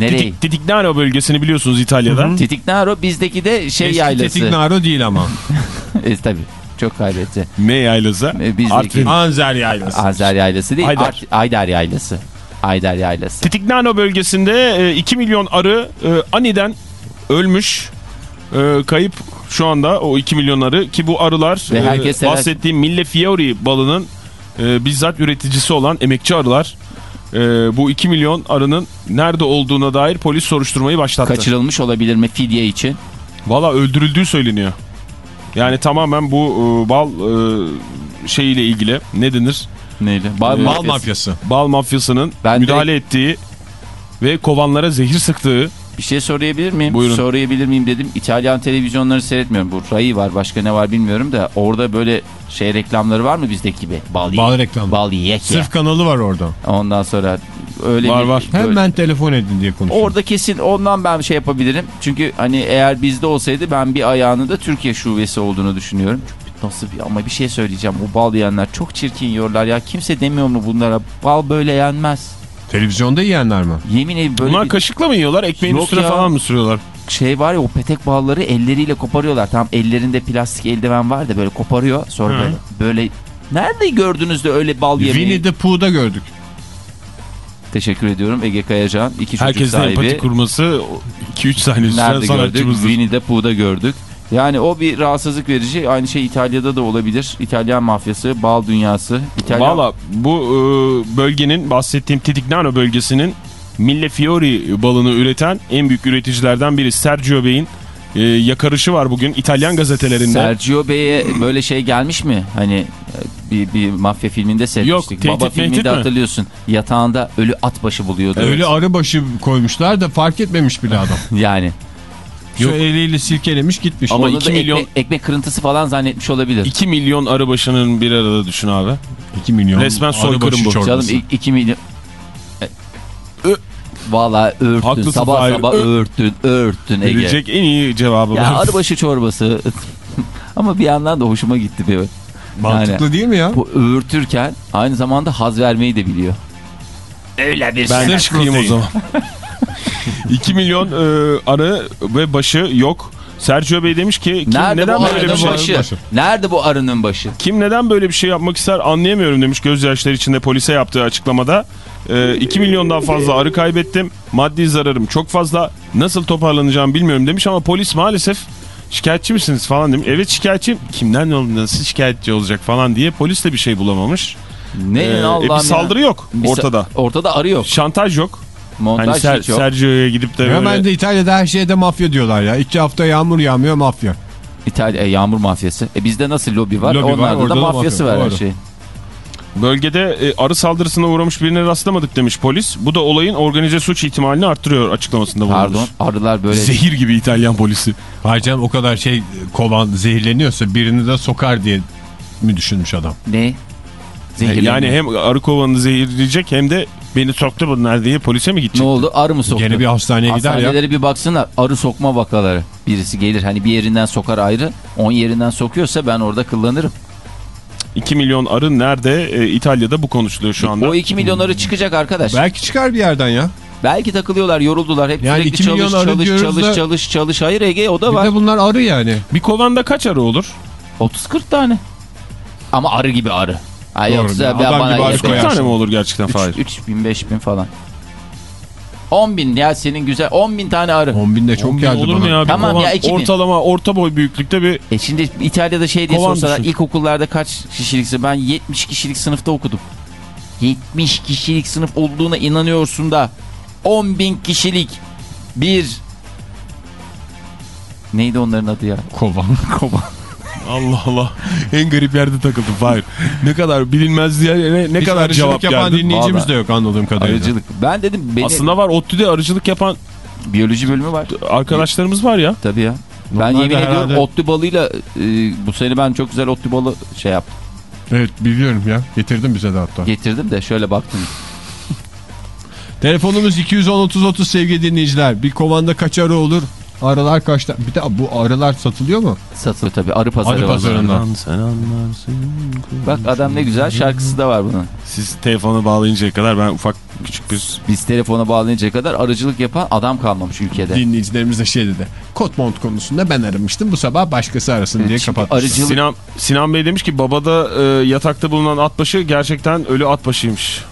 [SPEAKER 5] Nereye?
[SPEAKER 6] Titik, Titiknaro bölgesini biliyorsunuz İtalya'da.
[SPEAKER 5] Titiknaro bizdeki de şey
[SPEAKER 4] Eski
[SPEAKER 5] yaylası.
[SPEAKER 4] tetik naro değil ama.
[SPEAKER 5] e, tabii çok kaybetti.
[SPEAKER 6] M yaylası.
[SPEAKER 5] E, bizdeki-
[SPEAKER 6] Artvin.
[SPEAKER 4] Anzer yaylası.
[SPEAKER 5] Anzer yaylası değil.
[SPEAKER 6] Ayder.
[SPEAKER 5] Art- Ayder yaylası. Ayder yaylası.
[SPEAKER 6] Titiknano bölgesinde e, 2 milyon arı aniden ölmüş. Kayıp şu anda o 2 milyon arı ki bu arılar
[SPEAKER 5] Ve
[SPEAKER 6] e,
[SPEAKER 5] herkes sever-
[SPEAKER 6] bahsettiğim Millefiori balının e, bizzat üreticisi olan emekçi arılar. e, bu 2 milyon arının nerede olduğuna dair polis soruşturmayı başlattı.
[SPEAKER 5] Kaçırılmış olabilir mi fidye için?
[SPEAKER 6] Valla öldürüldüğü söyleniyor. Yani tamamen bu e, bal e, şeyiyle ilgili ne denir?
[SPEAKER 5] Neydi?
[SPEAKER 4] Mal
[SPEAKER 5] mafyası.
[SPEAKER 4] mafyası.
[SPEAKER 6] Bal mafyasının
[SPEAKER 5] Ben
[SPEAKER 6] müdahale ettiği ve kovanlara zehir sıktığı
[SPEAKER 5] Bir şey sorabilir miyim?
[SPEAKER 6] Buyurun.
[SPEAKER 5] Sorabilir miyim dedim. İtalyan televizyonları seyretmiyorum. Bu Rai var başka ne var bilmiyorum da orada böyle şey reklamları var mı bizdeki gibi? Bal,
[SPEAKER 4] Bal reklamı.
[SPEAKER 5] Bal ya.
[SPEAKER 4] Sırf kanalı var orada.
[SPEAKER 5] Ondan sonra öyle
[SPEAKER 6] Var,
[SPEAKER 5] bir,
[SPEAKER 6] var.
[SPEAKER 5] böyle-
[SPEAKER 4] Hemen telefon edin diye konuşuyor.
[SPEAKER 5] Orada kesin ondan ben şey yapabilirim. Çünkü hani eğer bizde olsaydı ben bir ayağını da Türkiye şubesi olduğunu düşünüyorum. Nasıl bir ama bir şey söyleyeceğim. Bu bal yiyenler çok çirkin yiyorlar ya. Kimse demiyor mu bunlara? Bal böyle yenmez.
[SPEAKER 4] Televizyonda yiyenler mi?
[SPEAKER 5] Yemin ederim böyle
[SPEAKER 6] Bunlar
[SPEAKER 5] bir
[SPEAKER 6] kaşıkla mı yiyorlar? Ekmeğin
[SPEAKER 5] Yok
[SPEAKER 6] üstüne
[SPEAKER 5] ya.
[SPEAKER 6] falan mı sürüyorlar?
[SPEAKER 5] şey var ya o petek balları elleriyle koparıyorlar. Tam ellerinde plastik eldiven var da böyle koparıyor. Sonra
[SPEAKER 6] Hı.
[SPEAKER 5] böyle böyle Nerede gördünüz de öyle bal yemeği?
[SPEAKER 4] Winnie the Pooh'da gördük.
[SPEAKER 5] Teşekkür ediyorum Ege Kayacan. iki çocuk
[SPEAKER 6] Herkesin
[SPEAKER 5] sahibi.
[SPEAKER 6] empati kurması 2-3 saniye süren
[SPEAKER 5] Nerede gördük?
[SPEAKER 6] sanatçımızdır.
[SPEAKER 5] Winnie the Pooh'da gördük. Yani o bir rahatsızlık verici. Aynı şey İtalya'da da olabilir. İtalyan mafyası, bal dünyası. İtalyan...
[SPEAKER 6] Valla bu e, bölgenin bahsettiğim Titignano bölgesinin Millefiori balını üreten en büyük üreticilerden biri Sergio Bey'in e, yakarışı var bugün İtalyan gazetelerinde.
[SPEAKER 5] Sergio Bey'e böyle şey gelmiş mi? Hani e, bir, bir mafya filminde seyretmiştik.
[SPEAKER 6] tehdit,
[SPEAKER 5] Baba filminde
[SPEAKER 6] mi?
[SPEAKER 5] hatırlıyorsun. Yatağında ölü at başı buluyordu.
[SPEAKER 4] Öyle arı başı koymuşlar da fark etmemiş bile adam.
[SPEAKER 5] Yani.
[SPEAKER 4] Şu eliyle silkelemiş gitmiş.
[SPEAKER 6] Ama
[SPEAKER 5] Onu
[SPEAKER 6] iki
[SPEAKER 5] da
[SPEAKER 6] milyon-
[SPEAKER 5] ekmek, ekmek kırıntısı falan zannetmiş olabilir.
[SPEAKER 6] 2 milyon arı başının bir arada düşün abi.
[SPEAKER 4] 2 milyon.
[SPEAKER 6] Resmen soykırım bu.
[SPEAKER 4] çorbası.
[SPEAKER 5] Canım 2 milyon... E, Valla örttün.
[SPEAKER 6] Haklısın
[SPEAKER 5] sabah
[SPEAKER 6] Fahir.
[SPEAKER 5] sabah
[SPEAKER 6] Ö-
[SPEAKER 5] örttün. Örttün Ege.
[SPEAKER 6] Verecek en iyi cevabı.
[SPEAKER 5] Ya arıbaşı çorbası. Ama bir yandan da hoşuma gitti bir.
[SPEAKER 4] Mantıklı değil mi ya?
[SPEAKER 5] Bu öğürtürken aynı zamanda haz vermeyi de biliyor. Öyle bir
[SPEAKER 6] Ben
[SPEAKER 5] şey.
[SPEAKER 6] de çıkayım o zaman. 2 milyon e, arı ve başı yok. Sergio Bey demiş ki kim
[SPEAKER 5] Nerede
[SPEAKER 6] neden
[SPEAKER 5] bu
[SPEAKER 6] böyle bir
[SPEAKER 5] arının
[SPEAKER 6] şey
[SPEAKER 5] başı?
[SPEAKER 4] başı?
[SPEAKER 5] Nerede bu arının başı?
[SPEAKER 6] Kim neden böyle bir şey yapmak ister anlayamıyorum demiş gözyaşları içinde polise yaptığı açıklamada. E, 2 milyondan fazla arı kaybettim. Maddi zararım çok fazla. Nasıl toparlanacağım bilmiyorum demiş ama polis maalesef şikayetçi misiniz falan demiş. Evet şikayetçiyim. Kimden ne oldu nasıl şikayetçi olacak falan diye polis de bir şey bulamamış.
[SPEAKER 5] Ne
[SPEAKER 6] E, e,
[SPEAKER 5] Allah'ım
[SPEAKER 6] bir saldırı
[SPEAKER 5] ya.
[SPEAKER 6] yok
[SPEAKER 5] Bir sa-
[SPEAKER 6] ortada.
[SPEAKER 5] Ortada arı yok.
[SPEAKER 6] Şantaj yok.
[SPEAKER 5] Montaj
[SPEAKER 6] Hani Ser-
[SPEAKER 5] hiç yok.
[SPEAKER 6] Sergio'ya gidip de
[SPEAKER 4] Ya
[SPEAKER 6] böyle...
[SPEAKER 4] ben de İtalya'da her şeyde mafya diyorlar ya. İki hafta yağmur yağmıyor mafya.
[SPEAKER 5] İtalya e, yağmur mafyası. E bizde nasıl lobi var?
[SPEAKER 4] Lobi var,
[SPEAKER 5] Onlarda
[SPEAKER 4] orada
[SPEAKER 5] da
[SPEAKER 4] da
[SPEAKER 5] mafyası
[SPEAKER 4] mafya.
[SPEAKER 5] var her şey.
[SPEAKER 6] Bölgede e, arı saldırısına uğramış birine rastlamadık demiş polis. Bu da olayın organize suç ihtimalini arttırıyor açıklamasında bulunmuş.
[SPEAKER 5] Pardon arılar böyle
[SPEAKER 6] Zehir gibi İtalyan polisi.
[SPEAKER 4] Harcan o kadar şey kovan zehirleniyorsa birini de sokar diye mi düşünmüş adam?
[SPEAKER 5] ne? Zehirleniyor.
[SPEAKER 6] Yani hem arı kovanını zehirleyecek hem de beni soktu bunlar diye polise mi
[SPEAKER 5] Ne
[SPEAKER 6] gidecek?
[SPEAKER 5] oldu? Arı mı soktu?
[SPEAKER 4] Gene bir hastaneye gider ya.
[SPEAKER 5] Hastaneleri bir baksınlar. Arı sokma vakaları. Birisi gelir hani bir yerinden sokar ayrı. 10 yerinden sokuyorsa ben orada kullanırım.
[SPEAKER 6] 2 milyon arı nerede? E, İtalya'da bu konuşuluyor şu anda.
[SPEAKER 5] O 2 milyon arı çıkacak arkadaş.
[SPEAKER 4] Belki çıkar bir yerden ya.
[SPEAKER 5] Belki takılıyorlar, yoruldular. Hep
[SPEAKER 4] Yani
[SPEAKER 5] sürekli
[SPEAKER 4] 2 milyon
[SPEAKER 5] çalış, çalış, çalış,
[SPEAKER 4] da-
[SPEAKER 5] çalış, çalış. Hayır Ege o da
[SPEAKER 4] Bir
[SPEAKER 5] var.
[SPEAKER 4] de bunlar arı yani.
[SPEAKER 6] Bir kovanda kaç arı olur?
[SPEAKER 5] 30-40 tane. Ama arı gibi arı. Ha,
[SPEAKER 4] Doğru.
[SPEAKER 5] yoksa
[SPEAKER 4] Adam
[SPEAKER 5] ben bana
[SPEAKER 4] gibi arı
[SPEAKER 5] yeter.
[SPEAKER 6] 40
[SPEAKER 4] koyarsın.
[SPEAKER 6] tane mi olur gerçekten Fahir?
[SPEAKER 5] 3 bin 5 bin falan. 10 bin ya senin güzel 10 bin tane arı.
[SPEAKER 4] 10 bin de çok
[SPEAKER 6] 10 bin
[SPEAKER 4] geldi
[SPEAKER 6] olur mu
[SPEAKER 4] bana.
[SPEAKER 6] ya?
[SPEAKER 5] Tamam ya, iki bin.
[SPEAKER 6] Ortalama orta boy büyüklükte bir
[SPEAKER 5] E şimdi İtalya'da şey diye
[SPEAKER 6] Kovan
[SPEAKER 5] sorsalar
[SPEAKER 6] düşün.
[SPEAKER 5] ilkokullarda kaç kişilikse ben 70 kişilik sınıfta okudum. 70 kişilik sınıf olduğuna inanıyorsun da 10 bin kişilik bir neydi onların adı ya?
[SPEAKER 4] Kovan.
[SPEAKER 5] Kovan.
[SPEAKER 6] Allah Allah. En garip yerde takıldım Fahir. Ne kadar bilinmez diye ne, ne
[SPEAKER 4] Hiç
[SPEAKER 6] kadar
[SPEAKER 4] arıcılık
[SPEAKER 6] cevap
[SPEAKER 4] yapan
[SPEAKER 6] geldi.
[SPEAKER 4] dinleyicimiz
[SPEAKER 5] Vallahi.
[SPEAKER 4] de yok anladığım kadarıyla.
[SPEAKER 5] Arıcılık. Ben dedim beni
[SPEAKER 6] Aslında var ODTÜ'de arıcılık yapan
[SPEAKER 5] biyoloji bölümü var.
[SPEAKER 6] arkadaşlarımız var ya.
[SPEAKER 5] Tabii ya. Ben
[SPEAKER 4] Onlar
[SPEAKER 5] yemin ediyorum
[SPEAKER 4] herhalde-
[SPEAKER 5] otlu balıyla e, bu sene ben çok güzel otlu balı şey yaptım.
[SPEAKER 4] Evet biliyorum ya. Getirdim bize de hatta.
[SPEAKER 5] Getirdim de şöyle baktım.
[SPEAKER 4] Telefonumuz 210-30-30 sevgili dinleyiciler. Bir kovanda kaç arı olur? Arılar kaçta? Bir de bu arılar satılıyor mu?
[SPEAKER 5] Satılıyor tabii arı pazarı
[SPEAKER 4] Arı
[SPEAKER 5] var.
[SPEAKER 4] pazarından.
[SPEAKER 6] Sen anlarsın.
[SPEAKER 5] Bak adam ne güzel şarkısı da var bunun.
[SPEAKER 6] Siz telefonu bağlayıncaya kadar ben ufak küçük bir...
[SPEAKER 5] Biz telefona bağlayıncaya kadar arıcılık yapan adam kalmamış ülkede.
[SPEAKER 4] Dinleyicilerimiz de şey dedi. Kot mont konusunda ben aramıştım. Bu sabah başkası arasın diye
[SPEAKER 5] Çünkü
[SPEAKER 4] kapatmış.
[SPEAKER 5] arıcılık
[SPEAKER 6] Sinan, Sinan Bey demiş ki babada e, yatakta bulunan atbaşı gerçekten ölü atbaşıymış.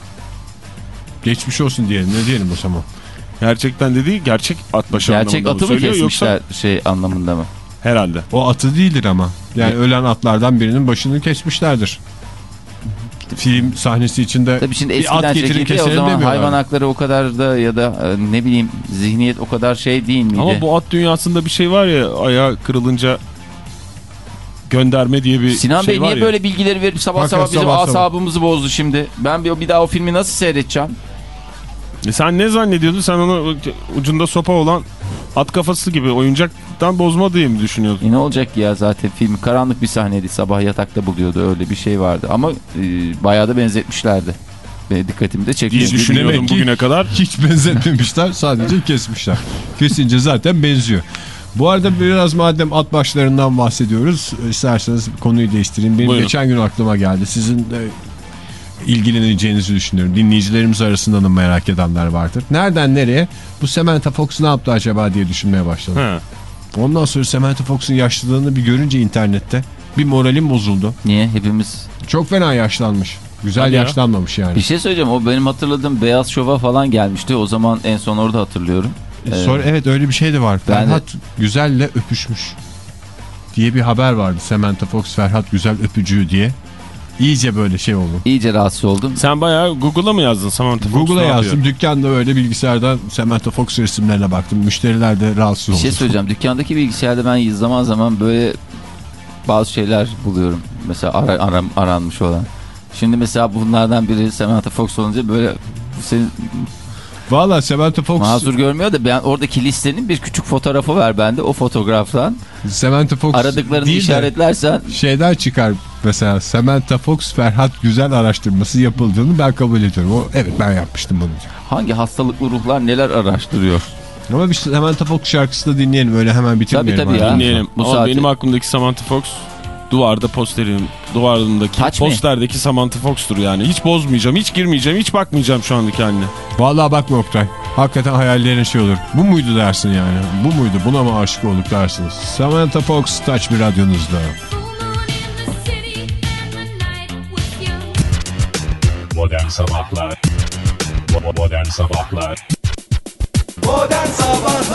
[SPEAKER 4] Geçmiş olsun diye ne diyelim o zaman.
[SPEAKER 6] Gerçekten dediği gerçek atbaşı
[SPEAKER 5] gerçek
[SPEAKER 6] anlamında mı
[SPEAKER 5] atı mı kesmişler
[SPEAKER 6] yoksa
[SPEAKER 5] şey anlamında mı?
[SPEAKER 6] herhalde.
[SPEAKER 4] O atı değildir ama. Yani ölen atlardan birinin başını kesmişlerdir. film sahnesi içinde
[SPEAKER 5] Tabii şimdi
[SPEAKER 4] bir at getirin
[SPEAKER 5] çekildi ya, o
[SPEAKER 4] keselim
[SPEAKER 5] zaman hayvan hakları o kadar da ya da e, ne bileyim zihniyet o kadar şey değil miydi?
[SPEAKER 6] Ama bu at dünyasında bir şey var ya ayağı kırılınca gönderme diye bir
[SPEAKER 5] Sinan
[SPEAKER 6] şey
[SPEAKER 5] Bey
[SPEAKER 6] var
[SPEAKER 5] niye
[SPEAKER 6] ya.
[SPEAKER 5] böyle bilgileri verip sabah
[SPEAKER 4] Hakikaten
[SPEAKER 5] sabah bizim
[SPEAKER 4] sabah sabah.
[SPEAKER 5] asabımızı bozdu şimdi? Ben bir, bir daha o filmi nasıl seyredeceğim?
[SPEAKER 6] E sen ne zannediyordun? Sen onu ucunda sopa olan at kafası gibi oyuncaktan bozma diye mi düşünüyordun?
[SPEAKER 5] E ne olacak ya zaten film karanlık bir sahneydi sabah yatakta buluyordu öyle bir şey vardı ama e, bayağı da benzetmişlerdi. Ve dikkatimi de
[SPEAKER 6] diye
[SPEAKER 5] çekti.
[SPEAKER 6] düşünüyordum
[SPEAKER 4] Demek ki-
[SPEAKER 6] bugüne kadar.
[SPEAKER 4] Hiç benzetmemişler sadece kesmişler. Kesince zaten benziyor. Bu arada biraz madem at başlarından bahsediyoruz isterseniz konuyu değiştireyim. Benim
[SPEAKER 6] Buyurun.
[SPEAKER 4] geçen gün aklıma geldi. Sizin de ilgileneceğinizi düşünüyorum. Dinleyicilerimiz arasında da merak edenler vardır. Nereden nereye? Bu Samantha Fox ne yaptı acaba diye düşünmeye başladım.
[SPEAKER 6] He.
[SPEAKER 4] Ondan sonra Samantha Fox'un yaşlılığını bir görünce internette bir moralim bozuldu.
[SPEAKER 5] Niye hepimiz?
[SPEAKER 4] Çok fena yaşlanmış. Güzel
[SPEAKER 6] Hadi ya.
[SPEAKER 4] yaşlanmamış yani.
[SPEAKER 5] Bir şey söyleyeceğim o benim hatırladığım Beyaz Şov'a falan gelmişti. O zaman en son orada hatırlıyorum.
[SPEAKER 4] E, Sonra evet öyle bir şey de var.
[SPEAKER 5] Ben de-
[SPEAKER 4] Ferhat Güzel'le öpüşmüş diye bir haber vardı. Samantha Fox Ferhat Güzel öpücüğü diye. İyice böyle şey oldu.
[SPEAKER 5] İyice rahatsız oldum.
[SPEAKER 6] Sen bayağı Google'a mı yazdın Samantha Fox
[SPEAKER 4] Google'a yazdım. Dükkanda öyle bilgisayardan Samantha Fox resimlerine baktım. Müşteriler de rahatsız
[SPEAKER 5] Bir
[SPEAKER 4] oldu.
[SPEAKER 5] şey söyleyeceğim. Dükkandaki bilgisayarda ben zaman zaman böyle bazı şeyler buluyorum. Mesela ara, aram- aranmış olan. Şimdi mesela bunlardan biri Samantha Fox olunca böyle senin
[SPEAKER 4] Valla Samantha Fox,
[SPEAKER 5] mazur görmüyor da ben oradaki listenin bir küçük fotoğrafı var bende. O fotoğraftan
[SPEAKER 4] Samantha Fox
[SPEAKER 5] aradıklarını
[SPEAKER 4] değil de
[SPEAKER 5] işaretlersen
[SPEAKER 4] şeyden çıkar mesela Samantha Fox Ferhat Güzel araştırması yapıldığını ben kabul ediyorum. O, evet ben yapmıştım bunu.
[SPEAKER 5] hangi hastalıklı ruhlar neler araştırıyor?
[SPEAKER 4] Ama bir Samantha Fox şarkısı da dinleyelim öyle hemen bitirmeyelim.
[SPEAKER 5] Tabii, tabii ya.
[SPEAKER 6] Dinleyelim.
[SPEAKER 5] Bu
[SPEAKER 6] Ama
[SPEAKER 5] saati-
[SPEAKER 6] benim aklımdaki Samantha Fox duvarda posterim, duvarındaki
[SPEAKER 5] mı?
[SPEAKER 6] posterdeki Samantha Fox'tur yani. Hiç bozmayacağım, hiç girmeyeceğim, hiç bakmayacağım şu andaki haline.
[SPEAKER 4] Vallahi bakma Oktay. Hakikaten hayallerin şey olur. Bu muydu dersin yani? Bu muydu? Buna mı aşık olduk dersiniz? Samantha Fox Taç bir radyonuzda.
[SPEAKER 2] Modern Sabahlar Modern Sabahlar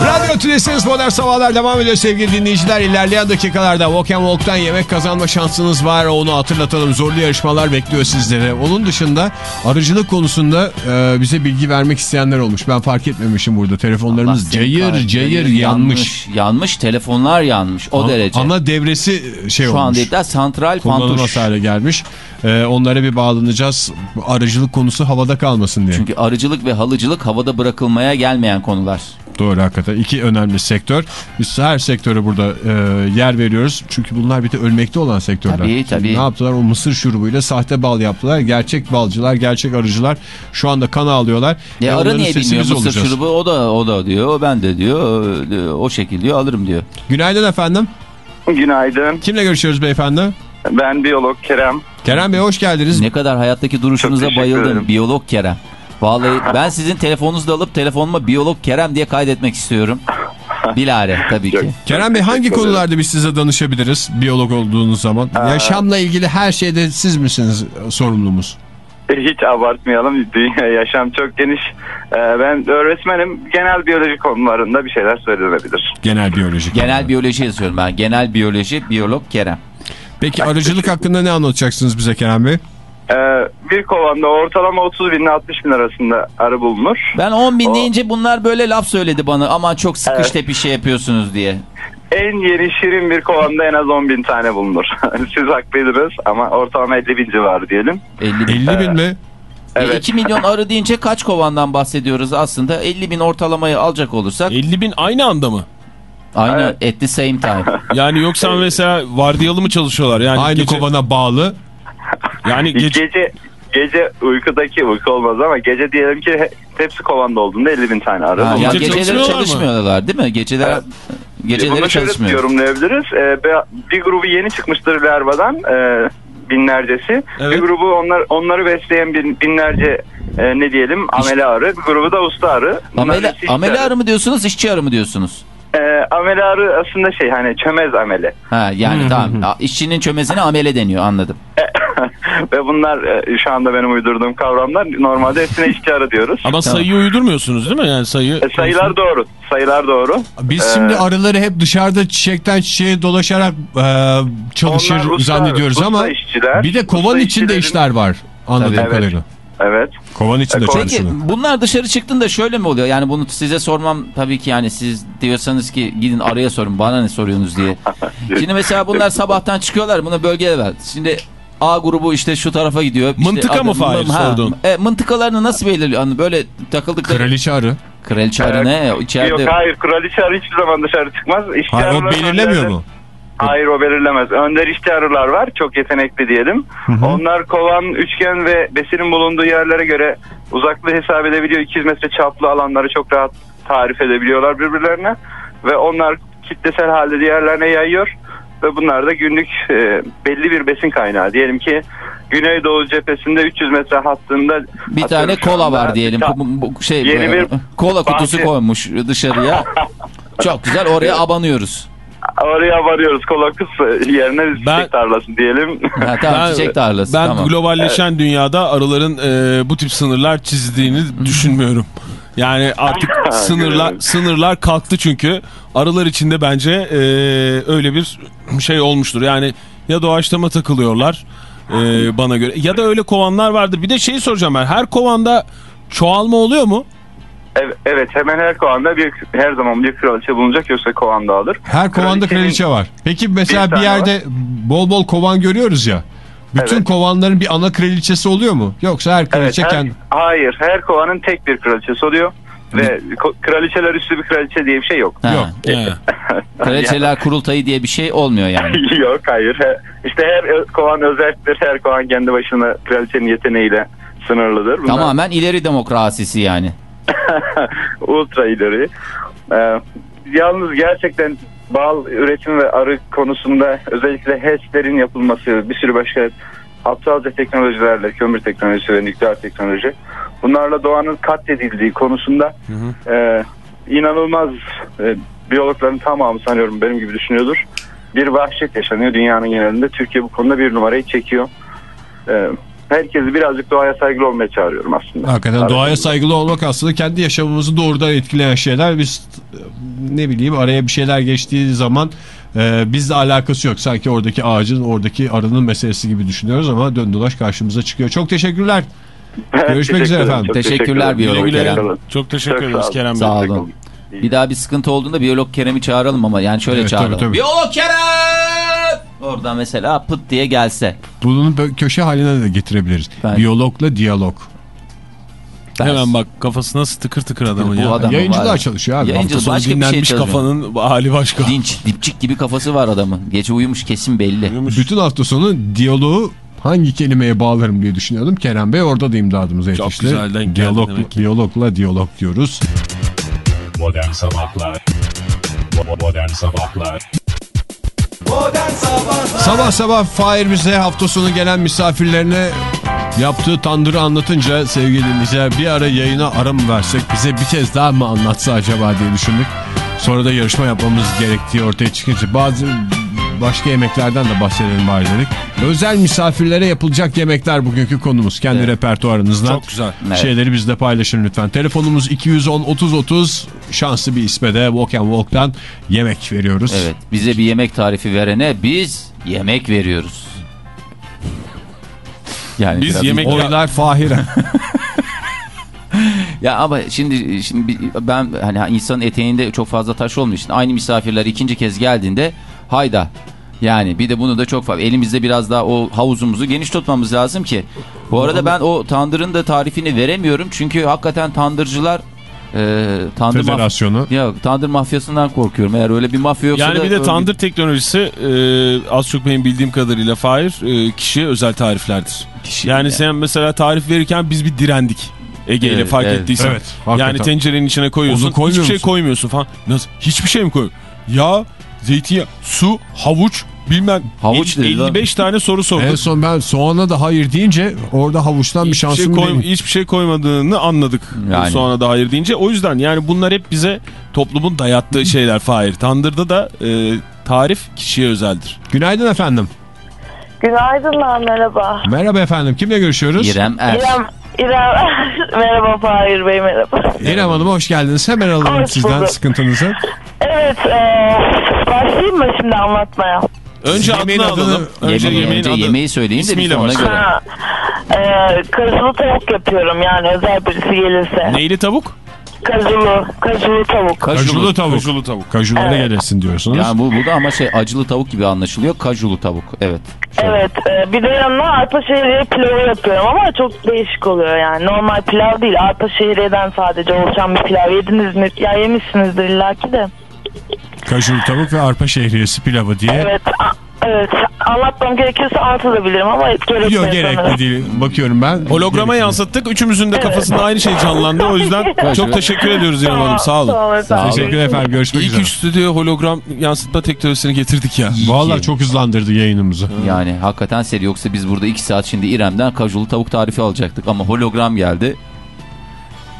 [SPEAKER 4] Radyo Tülesi'niz Modern Sabahlar devam ediyor sevgili dinleyiciler. İlerleyen dakikalarda Walk and Walk'tan yemek kazanma şansınız var. Onu hatırlatalım. Zorlu yarışmalar bekliyor sizlere. Onun dışında arıcılık konusunda e, bize bilgi vermek isteyenler olmuş. Ben fark etmemişim burada. Telefonlarımız
[SPEAKER 5] Allah
[SPEAKER 4] cayır cayır yanmış.
[SPEAKER 5] yanmış. Yanmış telefonlar yanmış o
[SPEAKER 4] Ana-
[SPEAKER 5] derece.
[SPEAKER 4] Ana devresi şey
[SPEAKER 5] Şu
[SPEAKER 4] olmuş.
[SPEAKER 5] an değil de santral
[SPEAKER 4] Kullanılmaz
[SPEAKER 5] pantuş.
[SPEAKER 4] hale gelmiş. Ee, onlara bir bağlanacağız. Arıcılık konusu havada kalmasın diye.
[SPEAKER 5] Çünkü arıcılık ve halıcılık havada bırakılmaya gelmeyen konular.
[SPEAKER 4] Doğru hakikaten. İki önemli sektör. Biz her sektöre burada e, yer veriyoruz. Çünkü bunlar bir de ölmekte olan sektörler.
[SPEAKER 5] Tabii,
[SPEAKER 4] Şimdi
[SPEAKER 5] tabii.
[SPEAKER 4] Ne yaptılar? O mısır şurubuyla sahte bal yaptılar. Gerçek balcılar, gerçek arıcılar şu anda kan alıyorlar.
[SPEAKER 5] Ya
[SPEAKER 4] Ve
[SPEAKER 5] arı
[SPEAKER 4] onların
[SPEAKER 5] niye bilmiyor mısır
[SPEAKER 4] olacağız.
[SPEAKER 5] şurubu o da o da diyor o ben de diyor o, o şekil diyor alırım diyor.
[SPEAKER 4] Günaydın efendim.
[SPEAKER 7] Günaydın.
[SPEAKER 4] Kimle görüşüyoruz beyefendi?
[SPEAKER 7] Ben biyolog Kerem.
[SPEAKER 4] Kerem Bey hoş geldiniz.
[SPEAKER 5] Ne kadar hayattaki duruşunuza bayıldım
[SPEAKER 7] ederim.
[SPEAKER 5] biyolog Kerem. Vallahi ben sizin telefonunuzu da alıp telefonuma biyolog Kerem diye kaydetmek istiyorum. Bilare tabii ki.
[SPEAKER 4] Kerem Bey hangi konularda biz size danışabiliriz biyolog olduğunuz zaman? Yaşamla ilgili her şeyde siz misiniz e, sorumlumuz?
[SPEAKER 7] Hiç abartmayalım. Dünya yaşam çok geniş. Ee, Ben öğretmenim. Genel biyoloji konularında bir şeyler söylenebilir.
[SPEAKER 4] Genel biyolojik.
[SPEAKER 5] Genel biyoloji yazıyorum ben. Genel biyoloji biyolog Kerem.
[SPEAKER 4] Peki arıcılık hakkında ne anlatacaksınız bize Kerem Bey?
[SPEAKER 7] Ee, Bir kovanda ortalama 30 bin ile 60 bin arasında arı bulunur.
[SPEAKER 5] Ben 10 bin
[SPEAKER 7] O-
[SPEAKER 5] deyince bunlar böyle laf söyledi bana. Aman çok sıkış
[SPEAKER 7] Evet.
[SPEAKER 5] şey yapıyorsunuz diye.
[SPEAKER 7] En yeni şirin bir kovanda en az 10 bin tane bulunur. Siz haklıydınız ama ortalama 50 bin civarı diyelim.
[SPEAKER 5] 50 bin.
[SPEAKER 4] 50 bin mi?
[SPEAKER 7] Evet.
[SPEAKER 5] E, 2 milyon arı deyince kaç kovandan bahsediyoruz aslında? 50 bin ortalamayı alacak olursak
[SPEAKER 6] 50 bin aynı anda mı?
[SPEAKER 5] Aynı
[SPEAKER 7] Evet.
[SPEAKER 5] at the same time.
[SPEAKER 6] Yani yoksa mesela vardiyalı mı çalışıyorlar? Yani
[SPEAKER 4] Aynı
[SPEAKER 6] gece,
[SPEAKER 4] kovana bağlı.
[SPEAKER 6] Yani gece,
[SPEAKER 7] Gece gece uykudaki uyku olmaz ama gece diyelim ki he- hepsi kovanda olduğunda 50 bin tane arı
[SPEAKER 5] Ha,
[SPEAKER 7] bulunur.
[SPEAKER 5] ya
[SPEAKER 6] Gece
[SPEAKER 5] geceleri
[SPEAKER 6] çalışmıyorlar mı?
[SPEAKER 5] değil mi? Geceler
[SPEAKER 7] Evet.
[SPEAKER 5] geceleri
[SPEAKER 7] Bunu şöyle
[SPEAKER 5] çalışmıyor.
[SPEAKER 7] yorumlayabiliriz. Ee, bir grubu yeni çıkmıştır larvadan e, binlercesi.
[SPEAKER 6] Evet.
[SPEAKER 7] Bir grubu onlar onları besleyen bin, binlerce e, ne diyelim amele arı. Bir grubu da usta arı. Bunlar
[SPEAKER 5] Amele, amele arı mı diyorsunuz, işçi arı mı diyorsunuz?
[SPEAKER 7] E, amele arı aslında şey hani çömez amele.
[SPEAKER 5] Ha yani tamam. A- İşçinin çömezine amele deniyor anladım.
[SPEAKER 7] Ve bunlar e, şu anda benim uydurduğum kavramlar. Normalde hepsine işçi arı diyoruz.
[SPEAKER 6] ama sayıyı uydurmuyorsunuz değil mi? Yani sayı
[SPEAKER 7] E, sayılar doğru. Sayılar doğru.
[SPEAKER 4] Biz
[SPEAKER 7] Ee,
[SPEAKER 4] şimdi arıları hep dışarıda çiçekten çiçeğe dolaşarak e, çalışır
[SPEAKER 7] Onlar usta-
[SPEAKER 4] zannediyoruz
[SPEAKER 7] usta
[SPEAKER 4] ama
[SPEAKER 7] işçiler,
[SPEAKER 4] bir de kovan
[SPEAKER 7] usta
[SPEAKER 4] içinde
[SPEAKER 7] işçilerin-
[SPEAKER 4] işler var. Anladığım
[SPEAKER 5] Tabii.
[SPEAKER 4] kadarıyla.
[SPEAKER 7] Evet.
[SPEAKER 4] Kovan içinde
[SPEAKER 7] E, kovan-
[SPEAKER 5] Peki bunlar dışarı çıktığında şöyle mi oluyor? Yani bunu size sormam tabii ki yani siz diyorsanız ki gidin araya sorun bana ne soruyorsunuz diye. Şimdi mesela bunlar sabahtan çıkıyorlar buna bölgeye ver. Şimdi A grubu işte şu tarafa gidiyor. İşte
[SPEAKER 6] Mıntıka mı Fahir sordun?
[SPEAKER 5] E, mıntıkalarını nasıl belirliyor? Hani böyle takıldıkları...
[SPEAKER 4] Kraliçe arı.
[SPEAKER 5] Kraliçe arı ne? İçeride...
[SPEAKER 7] Yok hayır kraliçe arı hiçbir zaman dışarı çıkmaz. İşçi
[SPEAKER 4] Hayır o belirlemiyor mu?
[SPEAKER 7] Hayır o belirlemez. Önder işçi arılar var. Çok yetenekli diyelim. Onlar kovan, üçgen ve besinin bulunduğu yerlere göre uzaklığı hesap edebiliyor. 200 metre çaplı alanları çok rahat tarif edebiliyorlar birbirlerine. Ve onlar kitlesel halde diğerlerine yayıyor. Ve bunlar da günlük e, belli bir besin kaynağı. Diyelim ki Güneydoğu cephesinde 300 metre hattında
[SPEAKER 5] Bir tane kola var diyelim.
[SPEAKER 7] ta-
[SPEAKER 5] şey
[SPEAKER 7] Yeni
[SPEAKER 5] bu-
[SPEAKER 7] bir
[SPEAKER 5] kola kutusu
[SPEAKER 7] bahçe-
[SPEAKER 5] koymuş dışarıya. Çok güzel oraya abanıyoruz.
[SPEAKER 7] Oraya varıyoruz kola kız yerine çiçek
[SPEAKER 6] Ben-
[SPEAKER 7] tarlası diyelim.
[SPEAKER 5] Ha, tamam çiçek tarlası.
[SPEAKER 6] Ben
[SPEAKER 5] tamam.
[SPEAKER 6] globalleşen dünyada arıların e, bu tip sınırlar çizdiğini düşünmüyorum. Yani artık sınırlar sınırlar kalktı çünkü arılar içinde bence e, öyle bir şey olmuştur. Yani ya doğaçlama takılıyorlar e, bana göre ya da öyle kovanlar vardır. Bir de şeyi soracağım ben her kovanda çoğalma oluyor mu?
[SPEAKER 7] Evet, evet hemen her kovanda bir her zaman bir kraliçe bulunacak yoksa kovan dağılır.
[SPEAKER 4] Her kovanda kraliçe var. Peki mesela
[SPEAKER 7] Bir
[SPEAKER 4] bir, yerde bol bol kovan görüyoruz ya. Bütün
[SPEAKER 7] Evet.
[SPEAKER 4] kovanların bir ana kraliçesi oluyor mu? Yoksa her
[SPEAKER 7] Evet,
[SPEAKER 4] kraliçe
[SPEAKER 7] her-
[SPEAKER 4] kendi...
[SPEAKER 7] hayır her kovanın tek bir kraliçesi oluyor. Ve kraliçeler üstü bir kraliçe diye bir şey yok.
[SPEAKER 5] Ha,
[SPEAKER 4] Yok.
[SPEAKER 6] He.
[SPEAKER 5] Kraliçeler kurultayı diye bir şey olmuyor yani.
[SPEAKER 7] yok hayır. İşte her ö- kovan özeldir. Her kovan kendi başına kraliçenin yeteneğiyle sınırlıdır. Bunlar
[SPEAKER 5] Tamamen ileri demokrasisi yani.
[SPEAKER 7] ultra ileri. Ee, yalnız gerçekten bal üretimi ve arı konusunda özellikle HES'lerin yapılması, bir sürü başka aptalca teknolojilerle, kömür teknolojisi ve nükleer teknoloji bunlarla doğanın katledildiği konusunda e, inanılmaz e, biyologların tamamı sanıyorum benim gibi düşünüyordur. Bir vahşet yaşanıyor dünyanın genelinde. Türkiye bu konuda bir numarayı çekiyor. E, herkesi birazcık doğaya saygılı olmaya çağırıyorum aslında.
[SPEAKER 4] Hakikaten
[SPEAKER 7] Arada-
[SPEAKER 4] doğaya saygılı olmak aslında kendi yaşamımızı doğrudan etkileyen şeyler. Biz ne bileyim araya bir şeyler geçtiği zaman e, bizle alakası yok. Sanki oradaki ağacın, oradaki arının meselesi gibi düşünüyoruz ama dön dolaş karşımıza çıkıyor. Çok teşekkürler. Görüşmek
[SPEAKER 7] teşekkür
[SPEAKER 4] üzere efendim.
[SPEAKER 7] Çok
[SPEAKER 5] Teşekkürler biyolog
[SPEAKER 6] Güle güle.
[SPEAKER 5] Kerem.
[SPEAKER 6] Çok teşekkür ederiz. Kerem Bey.
[SPEAKER 5] Sağ olun. Bir daha bir sıkıntı olduğunda biyolog Kerem'i çağıralım ama yani şöyle
[SPEAKER 4] Evet,
[SPEAKER 5] çağıralım.
[SPEAKER 4] tabii, tabii.
[SPEAKER 5] Biyolog Kerem! Oradan mesela pıt diye gelse.
[SPEAKER 4] Bunun köşe haline de getirebiliriz.
[SPEAKER 5] Ben-
[SPEAKER 4] Biyologla diyalog.
[SPEAKER 6] Hemen bak kafası nasıl tıkır tıkır adamın
[SPEAKER 5] Bu
[SPEAKER 6] ya.
[SPEAKER 5] adam-
[SPEAKER 4] Yayıncılığa
[SPEAKER 5] var.
[SPEAKER 4] çalışıyor abi.
[SPEAKER 5] Yayıncı-
[SPEAKER 6] Hafta
[SPEAKER 5] başka bir şey çalışmıyor.
[SPEAKER 6] kafanın hali başka.
[SPEAKER 5] Dinç, dipçik gibi kafası var adamın. Gece uyumuş kesin belli.
[SPEAKER 4] Bütün hafta sonu diyaloğu hangi kelimeye bağlarım diye düşünüyordum. Kerem Bey orada da imdadımıza
[SPEAKER 6] Çok
[SPEAKER 4] yetişti.
[SPEAKER 6] güzel denk geldi
[SPEAKER 4] Diyalog,
[SPEAKER 6] demek ki.
[SPEAKER 4] diyalogla diyalog diyoruz.
[SPEAKER 2] Modern Sabahlar Modern Sabahlar
[SPEAKER 4] Sabah sabah Fahir bize hafta sonu gelen misafirlerine yaptığı tandırı anlatınca sevgili dinleyiciler bir ara yayına ara mı versek bize bir kez daha mı anlatsa acaba diye düşündük. Sonra da yarışma yapmamız gerektiği ortaya çıkınca bazı başka yemeklerden de bahsedelim bari dedik. Özel misafirlere yapılacak yemekler bugünkü konumuz. Kendi
[SPEAKER 5] Evet.
[SPEAKER 4] repertuarınızdan
[SPEAKER 6] Çok güzel.
[SPEAKER 5] Evet.
[SPEAKER 4] şeyleri bizle paylaşın lütfen. Telefonumuz 210 30 30 şanslı bir isme de Walk and Walk'tan yemek veriyoruz.
[SPEAKER 5] Evet bize bir yemek tarifi verene biz yemek veriyoruz. Yani
[SPEAKER 6] Biz yemek-
[SPEAKER 4] Oylar Fahir'e.
[SPEAKER 5] Ya ama şimdi şimdi ben hani insanın eteğinde çok fazla taş olmuyor. Şimdi aynı misafirler ikinci kez geldiğinde hayda. Yani bir de bunu da çok fazla elimizde biraz daha o havuzumuzu geniş tutmamız lazım ki. Bu arada ben o tandırın da tarifini veremiyorum. Çünkü hakikaten tandırcılar e, tandır
[SPEAKER 4] Federasyonu.
[SPEAKER 5] ya tandır mafyasından korkuyorum. Eğer öyle bir mafya yoksa
[SPEAKER 6] Yani bir de tandır teknolojisi e, az çok benim bildiğim kadarıyla Fahir e, kişiye özel tariflerdir.
[SPEAKER 5] Kişi-
[SPEAKER 6] yani sen mesela tarif verirken biz bir direndik. Ege ile
[SPEAKER 5] Evet,
[SPEAKER 6] fark
[SPEAKER 5] evet.
[SPEAKER 6] ettiysen.
[SPEAKER 4] Evet, hakikaten.
[SPEAKER 6] yani tencerenin içine koyuyorsun. Hiçbir şey
[SPEAKER 4] musun?
[SPEAKER 6] koymuyorsun falan. Nasıl? Hiçbir şey mi koy? Yağ, zeytinyağı, su, havuç, bilmem.
[SPEAKER 5] Havuç
[SPEAKER 6] El-
[SPEAKER 5] dedi lan.
[SPEAKER 6] 55 tane soru sorduk.
[SPEAKER 4] En son ben soğana da hayır deyince orada havuçtan bir
[SPEAKER 6] hiçbir şey,
[SPEAKER 4] şansım
[SPEAKER 6] koy-
[SPEAKER 4] değil.
[SPEAKER 6] hiçbir şey koymadığını anladık.
[SPEAKER 5] Yani.
[SPEAKER 6] Sonra da hayır deyince. O yüzden yani bunlar hep bize toplumun dayattığı şeyler Fahir. Tandırda da e, tarif kişiye özeldir.
[SPEAKER 4] Günaydın efendim.
[SPEAKER 8] Günaydınlar merhaba.
[SPEAKER 4] Merhaba efendim. Kimle görüşüyoruz?
[SPEAKER 5] İrem Er.
[SPEAKER 8] İrem, İrem merhaba Fahir Bey merhaba.
[SPEAKER 4] İrem Hanım hoş geldiniz. Hemen alalım
[SPEAKER 8] Hoş
[SPEAKER 4] sizden
[SPEAKER 8] bulduk.
[SPEAKER 4] sıkıntınızı.
[SPEAKER 8] Evet e, başlayayım mı şimdi anlatmaya?
[SPEAKER 6] Önce
[SPEAKER 4] Yemeğin
[SPEAKER 6] adını alalım. Önce
[SPEAKER 5] Yemeği,
[SPEAKER 6] yemeğin
[SPEAKER 5] önce
[SPEAKER 6] adı.
[SPEAKER 5] yemeği söyleyin de biz
[SPEAKER 6] İsmiyle
[SPEAKER 5] ona göre.
[SPEAKER 8] Ha, Ee, kajulu tavuk yapıyorum yani özel birisi gelirse.
[SPEAKER 6] Neyli tavuk?
[SPEAKER 8] Kajulu, kajulu tavuk.
[SPEAKER 4] Kajulu tavuk.
[SPEAKER 6] Kajulu tavuk.
[SPEAKER 4] Kajulara gelirsin diyorsunuz.
[SPEAKER 5] Yani bu, bu da ama şey acılı tavuk gibi anlaşılıyor. Kajulu tavuk. Evet. Şöyle.
[SPEAKER 8] Evet, e, bir de yanına arpa şehriye pilavı yapıyorum ama çok değişik oluyor yani. Normal pilav değil, arpa şehriyeden sadece oluşan bir pilav. Yediniz mi? Ya yemişsinizdir illaki de.
[SPEAKER 4] Kajulu tavuk ve arpa şehriyesi pilavı diye.
[SPEAKER 8] Evet, evet. Anlatmam gerekirse anlatabilirim ama gerekmiyor
[SPEAKER 4] Yok gerekli değil. Bakıyorum ben.
[SPEAKER 6] Holograma yansıttık. Üçümüzün de kafasında aynı şey canlandı. O yüzden çok teşekkür ediyoruz İrem Hanım. Sağ olun.
[SPEAKER 8] Tamam, efendim.
[SPEAKER 4] Teşekkür efendim. Görüşmek
[SPEAKER 6] İlk
[SPEAKER 4] üzere.
[SPEAKER 6] üç stüdyo hologram yansıtma teknolojisini getirdik ya.
[SPEAKER 4] Vallahi çok hızlandırdı yayınımızı.
[SPEAKER 5] Yani hakikaten seri yoksa biz burada 2 saat şimdi İrem'den kajulu tavuk tarifi alacaktık ama hologram geldi.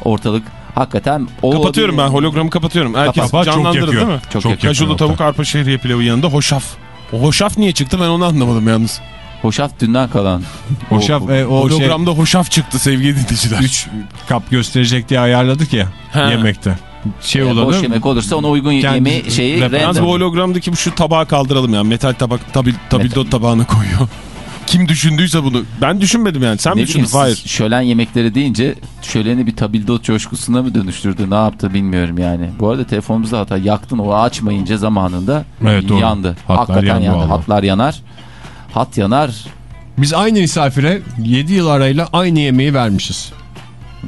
[SPEAKER 5] Ortalık hakikaten o
[SPEAKER 6] Kapatıyorum ben hologramı kapatıyorum. Herkes
[SPEAKER 4] Kapat, yakıyor.
[SPEAKER 6] değil mi?
[SPEAKER 5] Çok
[SPEAKER 4] Çok
[SPEAKER 5] yakıyor.
[SPEAKER 6] Kajulu
[SPEAKER 4] yakıyor.
[SPEAKER 6] tavuk arpa şehriye pilavı yanında hoşaf. O hoşaf niye çıktı ben onu anlamadım yalnız.
[SPEAKER 5] Hoşaf dünden kalan.
[SPEAKER 4] Hoşaf
[SPEAKER 5] O-
[SPEAKER 4] e, o şey
[SPEAKER 6] Hologramda hoşaf çıktı sevgili dinleyiciler.
[SPEAKER 4] 3 kap gösterecek diye ayarladık ya
[SPEAKER 6] He.
[SPEAKER 4] yemekte. Şey
[SPEAKER 5] Boş
[SPEAKER 4] olanı
[SPEAKER 5] yemek olursa ona uygun
[SPEAKER 4] Kendi-
[SPEAKER 5] yemeği şeyi random.
[SPEAKER 6] bu hologramdaki şu tabağı kaldıralım ya. Metal tabak tabi, tabildot tabağına koyuyor. Kim düşündüyse bunu. Ben düşünmedim yani. Sen
[SPEAKER 5] Ne
[SPEAKER 6] mi düşündün?
[SPEAKER 5] bileyim
[SPEAKER 6] Hayır.
[SPEAKER 5] şölen yemekleri deyince şöleni bir tabildot coşkusuna mı dönüştürdü ne yaptı bilmiyorum yani. Bu arada telefonumuzda hata yaktın o açmayınca zamanında
[SPEAKER 4] Evet, doğru.
[SPEAKER 5] yandı.
[SPEAKER 4] Hatlar
[SPEAKER 5] Hakikaten
[SPEAKER 4] yandı
[SPEAKER 5] yandı.
[SPEAKER 4] vallahi.
[SPEAKER 5] Hatlar yanar. Hat yanar.
[SPEAKER 4] Biz aynı misafire 7 yıl arayla aynı yemeği vermişiz.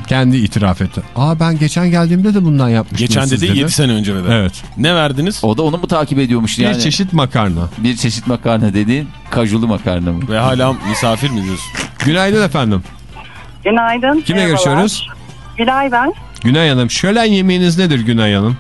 [SPEAKER 4] Kendi itiraf etti. Aa ben geçen geldiğimde de bundan yapmıştım
[SPEAKER 6] Geçen
[SPEAKER 4] siz
[SPEAKER 6] dedi 7 sene önce dedi.
[SPEAKER 4] Evet.
[SPEAKER 6] Ne verdiniz?
[SPEAKER 5] O da onu mu takip ediyormuş
[SPEAKER 4] Bir
[SPEAKER 5] yani?
[SPEAKER 4] çeşit makarna.
[SPEAKER 5] Bir çeşit makarna dediğin kajulu makarna mı?
[SPEAKER 6] Ve hala misafir mi diyorsun?
[SPEAKER 4] Günaydın efendim.
[SPEAKER 9] Günaydın.
[SPEAKER 4] Kimle
[SPEAKER 9] merhabalar.
[SPEAKER 4] görüşüyoruz?
[SPEAKER 9] Gülay ben.
[SPEAKER 4] Günay Hanım. Şölen yemeğiniz nedir Günay Hanım?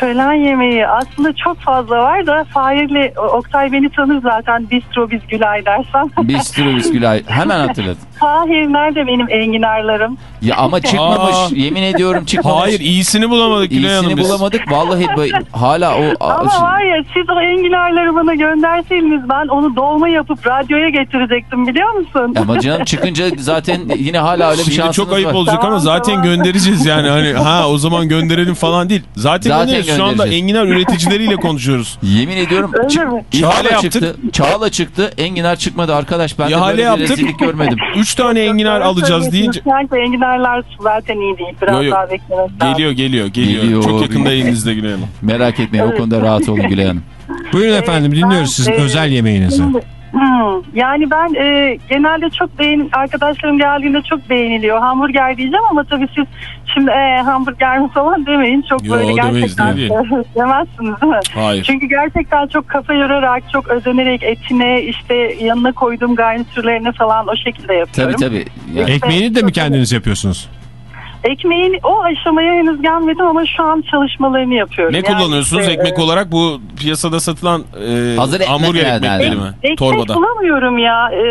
[SPEAKER 9] Şölen yemeği aslında çok fazla var da Fahir'le Oktay beni tanır zaten bistro biz Gülay dersen.
[SPEAKER 5] Bistro biskülay. Hemen hatırladım.
[SPEAKER 9] Fahir nerede benim enginarlarım?
[SPEAKER 5] Ya ama çıkmamış.
[SPEAKER 6] Aa.
[SPEAKER 5] Yemin ediyorum çıkmamış.
[SPEAKER 6] Hayır iyisini bulamadık Gülay Hanım
[SPEAKER 5] İyisini bulamadık. Vallahi hala o...
[SPEAKER 9] Ama var ya siz o enginarları bana gönderseydiniz ben onu dolma yapıp radyoya getirecektim biliyor musun?
[SPEAKER 5] Ama canım çıkınca zaten yine hala öyle bir
[SPEAKER 6] Şimdi
[SPEAKER 5] şansınız
[SPEAKER 6] çok ayıp
[SPEAKER 5] var.
[SPEAKER 6] olacak ama
[SPEAKER 9] Tamam,
[SPEAKER 6] zaten
[SPEAKER 9] tamam.
[SPEAKER 6] göndereceğiz yani hani ha o zaman gönderelim falan değil. Zaten,
[SPEAKER 5] Zaten
[SPEAKER 6] göndereceğiz. şu anda enginar üreticileriyle konuşuyoruz.
[SPEAKER 5] Yemin ediyorum
[SPEAKER 9] Öyle
[SPEAKER 5] çık-
[SPEAKER 9] mi?
[SPEAKER 5] İhale çıktı. Çağla çıktı. Enginar çıkmadı arkadaş. Ben de
[SPEAKER 6] İhale
[SPEAKER 5] böyle bir rezillik görmedim.
[SPEAKER 6] 3 tane enginar alacağız deyince.
[SPEAKER 9] Enginarlar zaten iyi değil. Biraz
[SPEAKER 6] Yo, yo.
[SPEAKER 9] daha beklemek.
[SPEAKER 6] Geliyor geliyor geliyor.
[SPEAKER 5] Geliyor.
[SPEAKER 6] Çok yakında elinizde Gülay Hanım.
[SPEAKER 5] Merak etmeyin o konuda rahat olun Gülay Hanım.
[SPEAKER 4] Buyurun efendim dinliyoruz sizin
[SPEAKER 9] e,
[SPEAKER 4] özel yemeğinizi.
[SPEAKER 9] Şimdi, hmm, yani ben e, genelde çok beğen arkadaşlarım geldiğinde çok beğeniliyor. Hamburger diyeceğim ama tabii siz şimdi e, hamburger mi falan demeyin. Çok
[SPEAKER 6] Yo,
[SPEAKER 9] böyle
[SPEAKER 6] demeyiz,
[SPEAKER 9] gerçekten
[SPEAKER 6] değil.
[SPEAKER 9] demezsiniz değil mi?
[SPEAKER 6] Hayır.
[SPEAKER 9] Çünkü gerçekten çok kafa yorarak, çok özenerek etine işte yanına koyduğum garnitürlerine falan o şekilde
[SPEAKER 5] Tabii
[SPEAKER 9] yapıyorum.
[SPEAKER 5] tabii. Yani
[SPEAKER 4] Ekmeğini de mi kendiniz yapıyorsunuz?
[SPEAKER 9] Ekmeğin o aşamaya henüz gelmedim ama şu an çalışmalarını yapıyorum.
[SPEAKER 6] Ne
[SPEAKER 9] Yani
[SPEAKER 6] kullanıyorsunuz
[SPEAKER 9] işte,
[SPEAKER 6] ekmek
[SPEAKER 9] e,
[SPEAKER 6] olarak? Bu piyasada satılan e,
[SPEAKER 5] Hazır
[SPEAKER 6] hamburger
[SPEAKER 5] ekmeklerden
[SPEAKER 6] ekmekleri
[SPEAKER 5] mi?
[SPEAKER 6] mi?
[SPEAKER 9] Ekmek
[SPEAKER 6] Torbada.
[SPEAKER 9] bulamıyorum ya. Ee,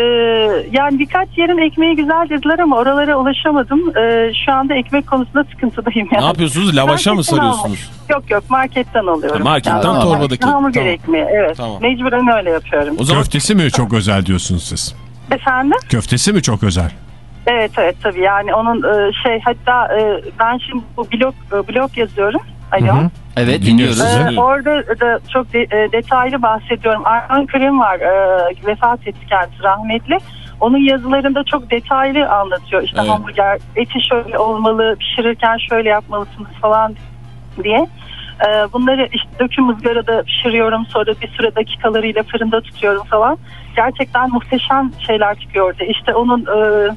[SPEAKER 9] yani birkaç yerin ekmeği güzel dediler ama oralara ulaşamadım. Ee, şu anda ekmek konusunda sıkıntıdayım yani.
[SPEAKER 6] Ne yapıyorsunuz? Lavaşa mı
[SPEAKER 9] Marketten
[SPEAKER 6] sarıyorsunuz?
[SPEAKER 9] Yok yok marketten alıyorum.
[SPEAKER 6] Ha, marketten
[SPEAKER 9] Yani
[SPEAKER 6] torbadaki.
[SPEAKER 9] Hamburger
[SPEAKER 6] Tamam.
[SPEAKER 9] ekmeği evet.
[SPEAKER 6] Tamam.
[SPEAKER 9] Mecburen öyle yapıyorum.
[SPEAKER 6] O zaman
[SPEAKER 4] Köftesi mi çok özel diyorsunuz siz?
[SPEAKER 9] Efendim?
[SPEAKER 4] Köftesi mi çok özel?
[SPEAKER 9] Evet evet tabii yani onun e, şey hatta e, ben şimdi bu blog e, blog yazıyorum. Alo.
[SPEAKER 4] Hı hı.
[SPEAKER 5] Evet
[SPEAKER 4] Dinliyoruz.
[SPEAKER 9] Ee, orada da çok de- e, detaylı bahsediyorum. Arman Kırım var. e, vefat etti kendisi rahmetli. Onun yazılarında çok detaylı anlatıyor. İşte
[SPEAKER 6] Evet.
[SPEAKER 9] hamburger eti şöyle olmalı, pişirirken şöyle yapmalısınız falan diye. Ee, bunları işte döküm ızgarada pişiriyorum. Sonra bir süre dakikalarıyla fırında tutuyorum falan. Gerçekten muhteşem şeyler çıkıyor orada. İşte onun e,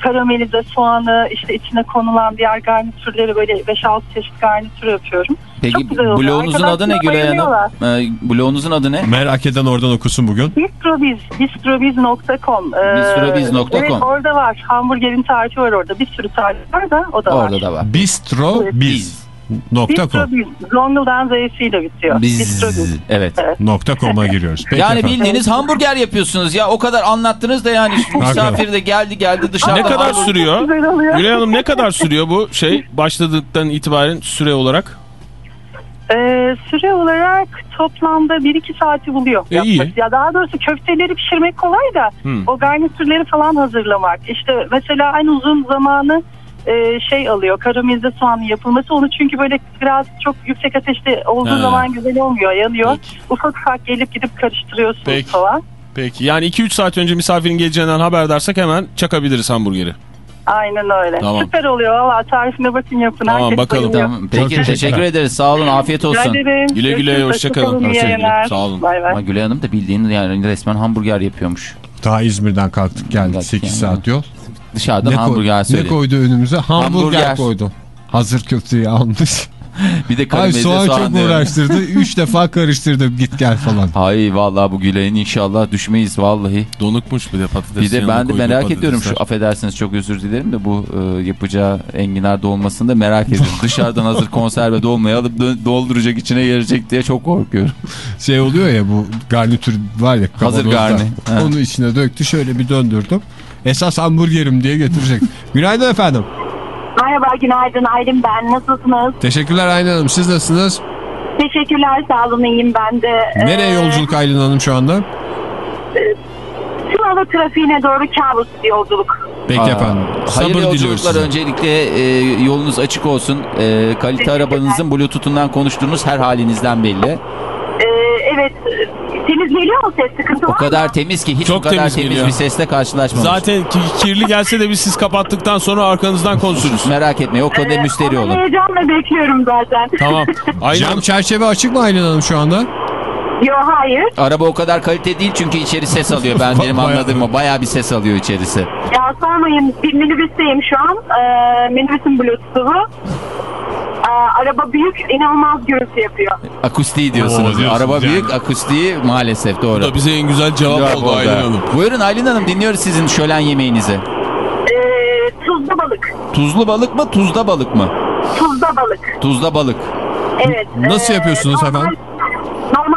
[SPEAKER 9] karamelize soğanı, işte içine konulan diğer garnitürleri böyle 5-6 çeşit garnitür yapıyorum.
[SPEAKER 5] Peki
[SPEAKER 9] Çok güzel oluyor.
[SPEAKER 5] bloğunuzun adı ne Gülay Hanım? Ee, bloğunuzun adı ne?
[SPEAKER 4] Merak eden oradan okusun bugün.
[SPEAKER 9] Bistrobiz, bistrobiz.com. Ee,
[SPEAKER 5] Bistrobiz.com.
[SPEAKER 9] Evet orada var. Hamburgerin tarifi var orada. Bir sürü tarif var da o da var.
[SPEAKER 5] Orada da var.
[SPEAKER 4] Bistro biz. Nokta com.
[SPEAKER 9] Bistrobiz. Zonguldak z'siyle bitiyor.
[SPEAKER 5] Biz. Evet.
[SPEAKER 4] Nokta com'a giriyoruz. Peki
[SPEAKER 5] Yani
[SPEAKER 4] efendim.
[SPEAKER 5] bildiğiniz hamburger yapıyorsunuz ya. O kadar anlattınız da yani misafir de geldi geldi dışarıda.
[SPEAKER 6] ne kadar sürüyor? Gülay Hanım ne kadar sürüyor bu şey başladıktan itibaren süre olarak?
[SPEAKER 9] Ee, süre olarak toplamda 1-2 saati buluyor.
[SPEAKER 6] E, iyi.
[SPEAKER 9] Ya daha doğrusu köfteleri pişirmek kolay da
[SPEAKER 6] Hmm.
[SPEAKER 9] o garnitürleri falan hazırlamak. İşte mesela en uzun zamanı e, şey alıyor karamelize soğanın yapılması. Onu çünkü böyle biraz çok yüksek ateşte olduğu
[SPEAKER 6] Ha.
[SPEAKER 9] zaman güzel olmuyor yanıyor.
[SPEAKER 6] Peki.
[SPEAKER 9] Ufak ufak gelip gidip karıştırıyorsunuz
[SPEAKER 6] Peki.
[SPEAKER 9] falan.
[SPEAKER 6] Peki yani 2-3 saat önce misafirin geleceğinden haberdarsak hemen çakabiliriz hamburgeri.
[SPEAKER 9] Aynen öyle.
[SPEAKER 6] Tamam.
[SPEAKER 9] Süper oluyor valla tarifine bakın yapın.
[SPEAKER 6] Tamam,
[SPEAKER 9] Herkes
[SPEAKER 6] bakalım.
[SPEAKER 9] bayılıyor.
[SPEAKER 5] Tamam. Peki
[SPEAKER 4] teşekkürler.
[SPEAKER 5] teşekkür ederiz. Sağ olun. Afiyet
[SPEAKER 9] Rica
[SPEAKER 5] olsun.
[SPEAKER 9] ederim.
[SPEAKER 6] Güle güle,
[SPEAKER 9] Görüşürüz.
[SPEAKER 6] hoşça kalın.
[SPEAKER 9] Hoşça iyi
[SPEAKER 6] Hoşça kalın.
[SPEAKER 9] yayınlar.
[SPEAKER 6] Sağ olun.
[SPEAKER 9] Bay bay.
[SPEAKER 5] Ama Gülay Hanım da bildiğin yani resmen hamburger yapıyormuş.
[SPEAKER 4] Daha İzmir'den kalktık geldik
[SPEAKER 5] Geldik
[SPEAKER 4] 8
[SPEAKER 5] yani.
[SPEAKER 4] saat yol.
[SPEAKER 5] Dışarıdan
[SPEAKER 4] Ne,
[SPEAKER 5] hamburger
[SPEAKER 4] ne
[SPEAKER 5] söyledi.
[SPEAKER 4] koydu önümüze? Hamburger,
[SPEAKER 5] Hamburger.
[SPEAKER 4] koydu. Hazır köfteyi almış.
[SPEAKER 5] Bir de
[SPEAKER 4] Ay soğan,
[SPEAKER 5] soğan,
[SPEAKER 4] çok
[SPEAKER 5] diyor.
[SPEAKER 4] uğraştırdı. 3 defa karıştırdım git gel falan.
[SPEAKER 5] Ay vallahi bu Gülay'ın inşallah düşmeyiz vallahi.
[SPEAKER 6] Donukmuş bir de patates.
[SPEAKER 5] Bir de ben de merak ediyorum şu
[SPEAKER 6] patatesler.
[SPEAKER 5] affedersiniz çok özür dilerim de bu e, yapacağı enginar dolmasını da merak ediyorum. Dışarıdan hazır konserve dolmayı alıp dolduracak içine gelecek diye çok korkuyorum.
[SPEAKER 4] Şey oluyor ya bu garnitür var ya
[SPEAKER 5] Hazır garni.
[SPEAKER 4] Onu içine döktü şöyle bir döndürdüm. Esas hamburgerim diye getirecek. Günaydın efendim.
[SPEAKER 10] Merhaba, günaydın. Aylin ben. Nasılsınız?
[SPEAKER 4] Teşekkürler Aylin Hanım. Siz nasılsınız?
[SPEAKER 10] Teşekkürler, sağ olun. iyiyim ben de.
[SPEAKER 4] Nereye
[SPEAKER 10] Ee,
[SPEAKER 4] yolculuk Aylin Hanım şu anda?
[SPEAKER 10] Sınalı trafiğine doğru kabus bir yolculuk.
[SPEAKER 4] Peki
[SPEAKER 5] Aa,
[SPEAKER 4] efendim.
[SPEAKER 5] Hayırlı
[SPEAKER 4] Sabır
[SPEAKER 5] yolculuklar öncelikle e, yolunuz açık olsun. E, kalite arabanızın bluetooth'undan konuştuğunuz her halinizden belli.
[SPEAKER 10] Ee, evet, e, temiz geliyor mu ses? Sıkıntı
[SPEAKER 5] O
[SPEAKER 10] var
[SPEAKER 5] kadar
[SPEAKER 10] mı?
[SPEAKER 5] temiz ki hiç
[SPEAKER 6] Çok
[SPEAKER 5] kadar
[SPEAKER 6] temiz
[SPEAKER 5] temiz,
[SPEAKER 6] geliyor.
[SPEAKER 5] bir sesle karşılaşmamış.
[SPEAKER 6] Zaten ki- kirli gelse de biz siz kapattıktan sonra arkanızdan konuşuruz.
[SPEAKER 5] Merak etmeyin o konuda
[SPEAKER 10] Ee,
[SPEAKER 5] müsteri
[SPEAKER 10] onu
[SPEAKER 5] olun.
[SPEAKER 10] heyecanla bekliyorum zaten.
[SPEAKER 6] tamam. Aynen.
[SPEAKER 4] Cam çerçeve açık mı Aylin Hanım şu anda?
[SPEAKER 10] Yo, hayır.
[SPEAKER 5] Araba o kadar kalite değil çünkü içeri ses alıyor. Ben benim anladığım o bayağı bir ses alıyor içerisi.
[SPEAKER 10] Ya sormayın, bir minibüsteyim şu an. Ee, minibüsün bluetooth'u. Ee, araba büyük, inanılmaz gürültü yapıyor.
[SPEAKER 5] Akustiği diyorsunuz.
[SPEAKER 6] Oo, diyorsunuz
[SPEAKER 5] Araba
[SPEAKER 6] yani.
[SPEAKER 5] büyük, akustiği maalesef
[SPEAKER 6] Bu
[SPEAKER 5] doğru.
[SPEAKER 6] da bize en güzel cevap
[SPEAKER 5] Cevap
[SPEAKER 6] oldu
[SPEAKER 5] oldu.
[SPEAKER 6] Aylin Hanım.
[SPEAKER 5] Buyurun Aylin Hanım dinliyoruz sizin şölen yemeğinizi.
[SPEAKER 10] Ee, tuzlu balık.
[SPEAKER 5] Tuzlu balık mı, tuzda balık mı?
[SPEAKER 10] Tuzda balık.
[SPEAKER 5] Tuzda balık.
[SPEAKER 10] Evet.
[SPEAKER 4] Nasıl yapıyorsunuz
[SPEAKER 10] normal-
[SPEAKER 4] efendim?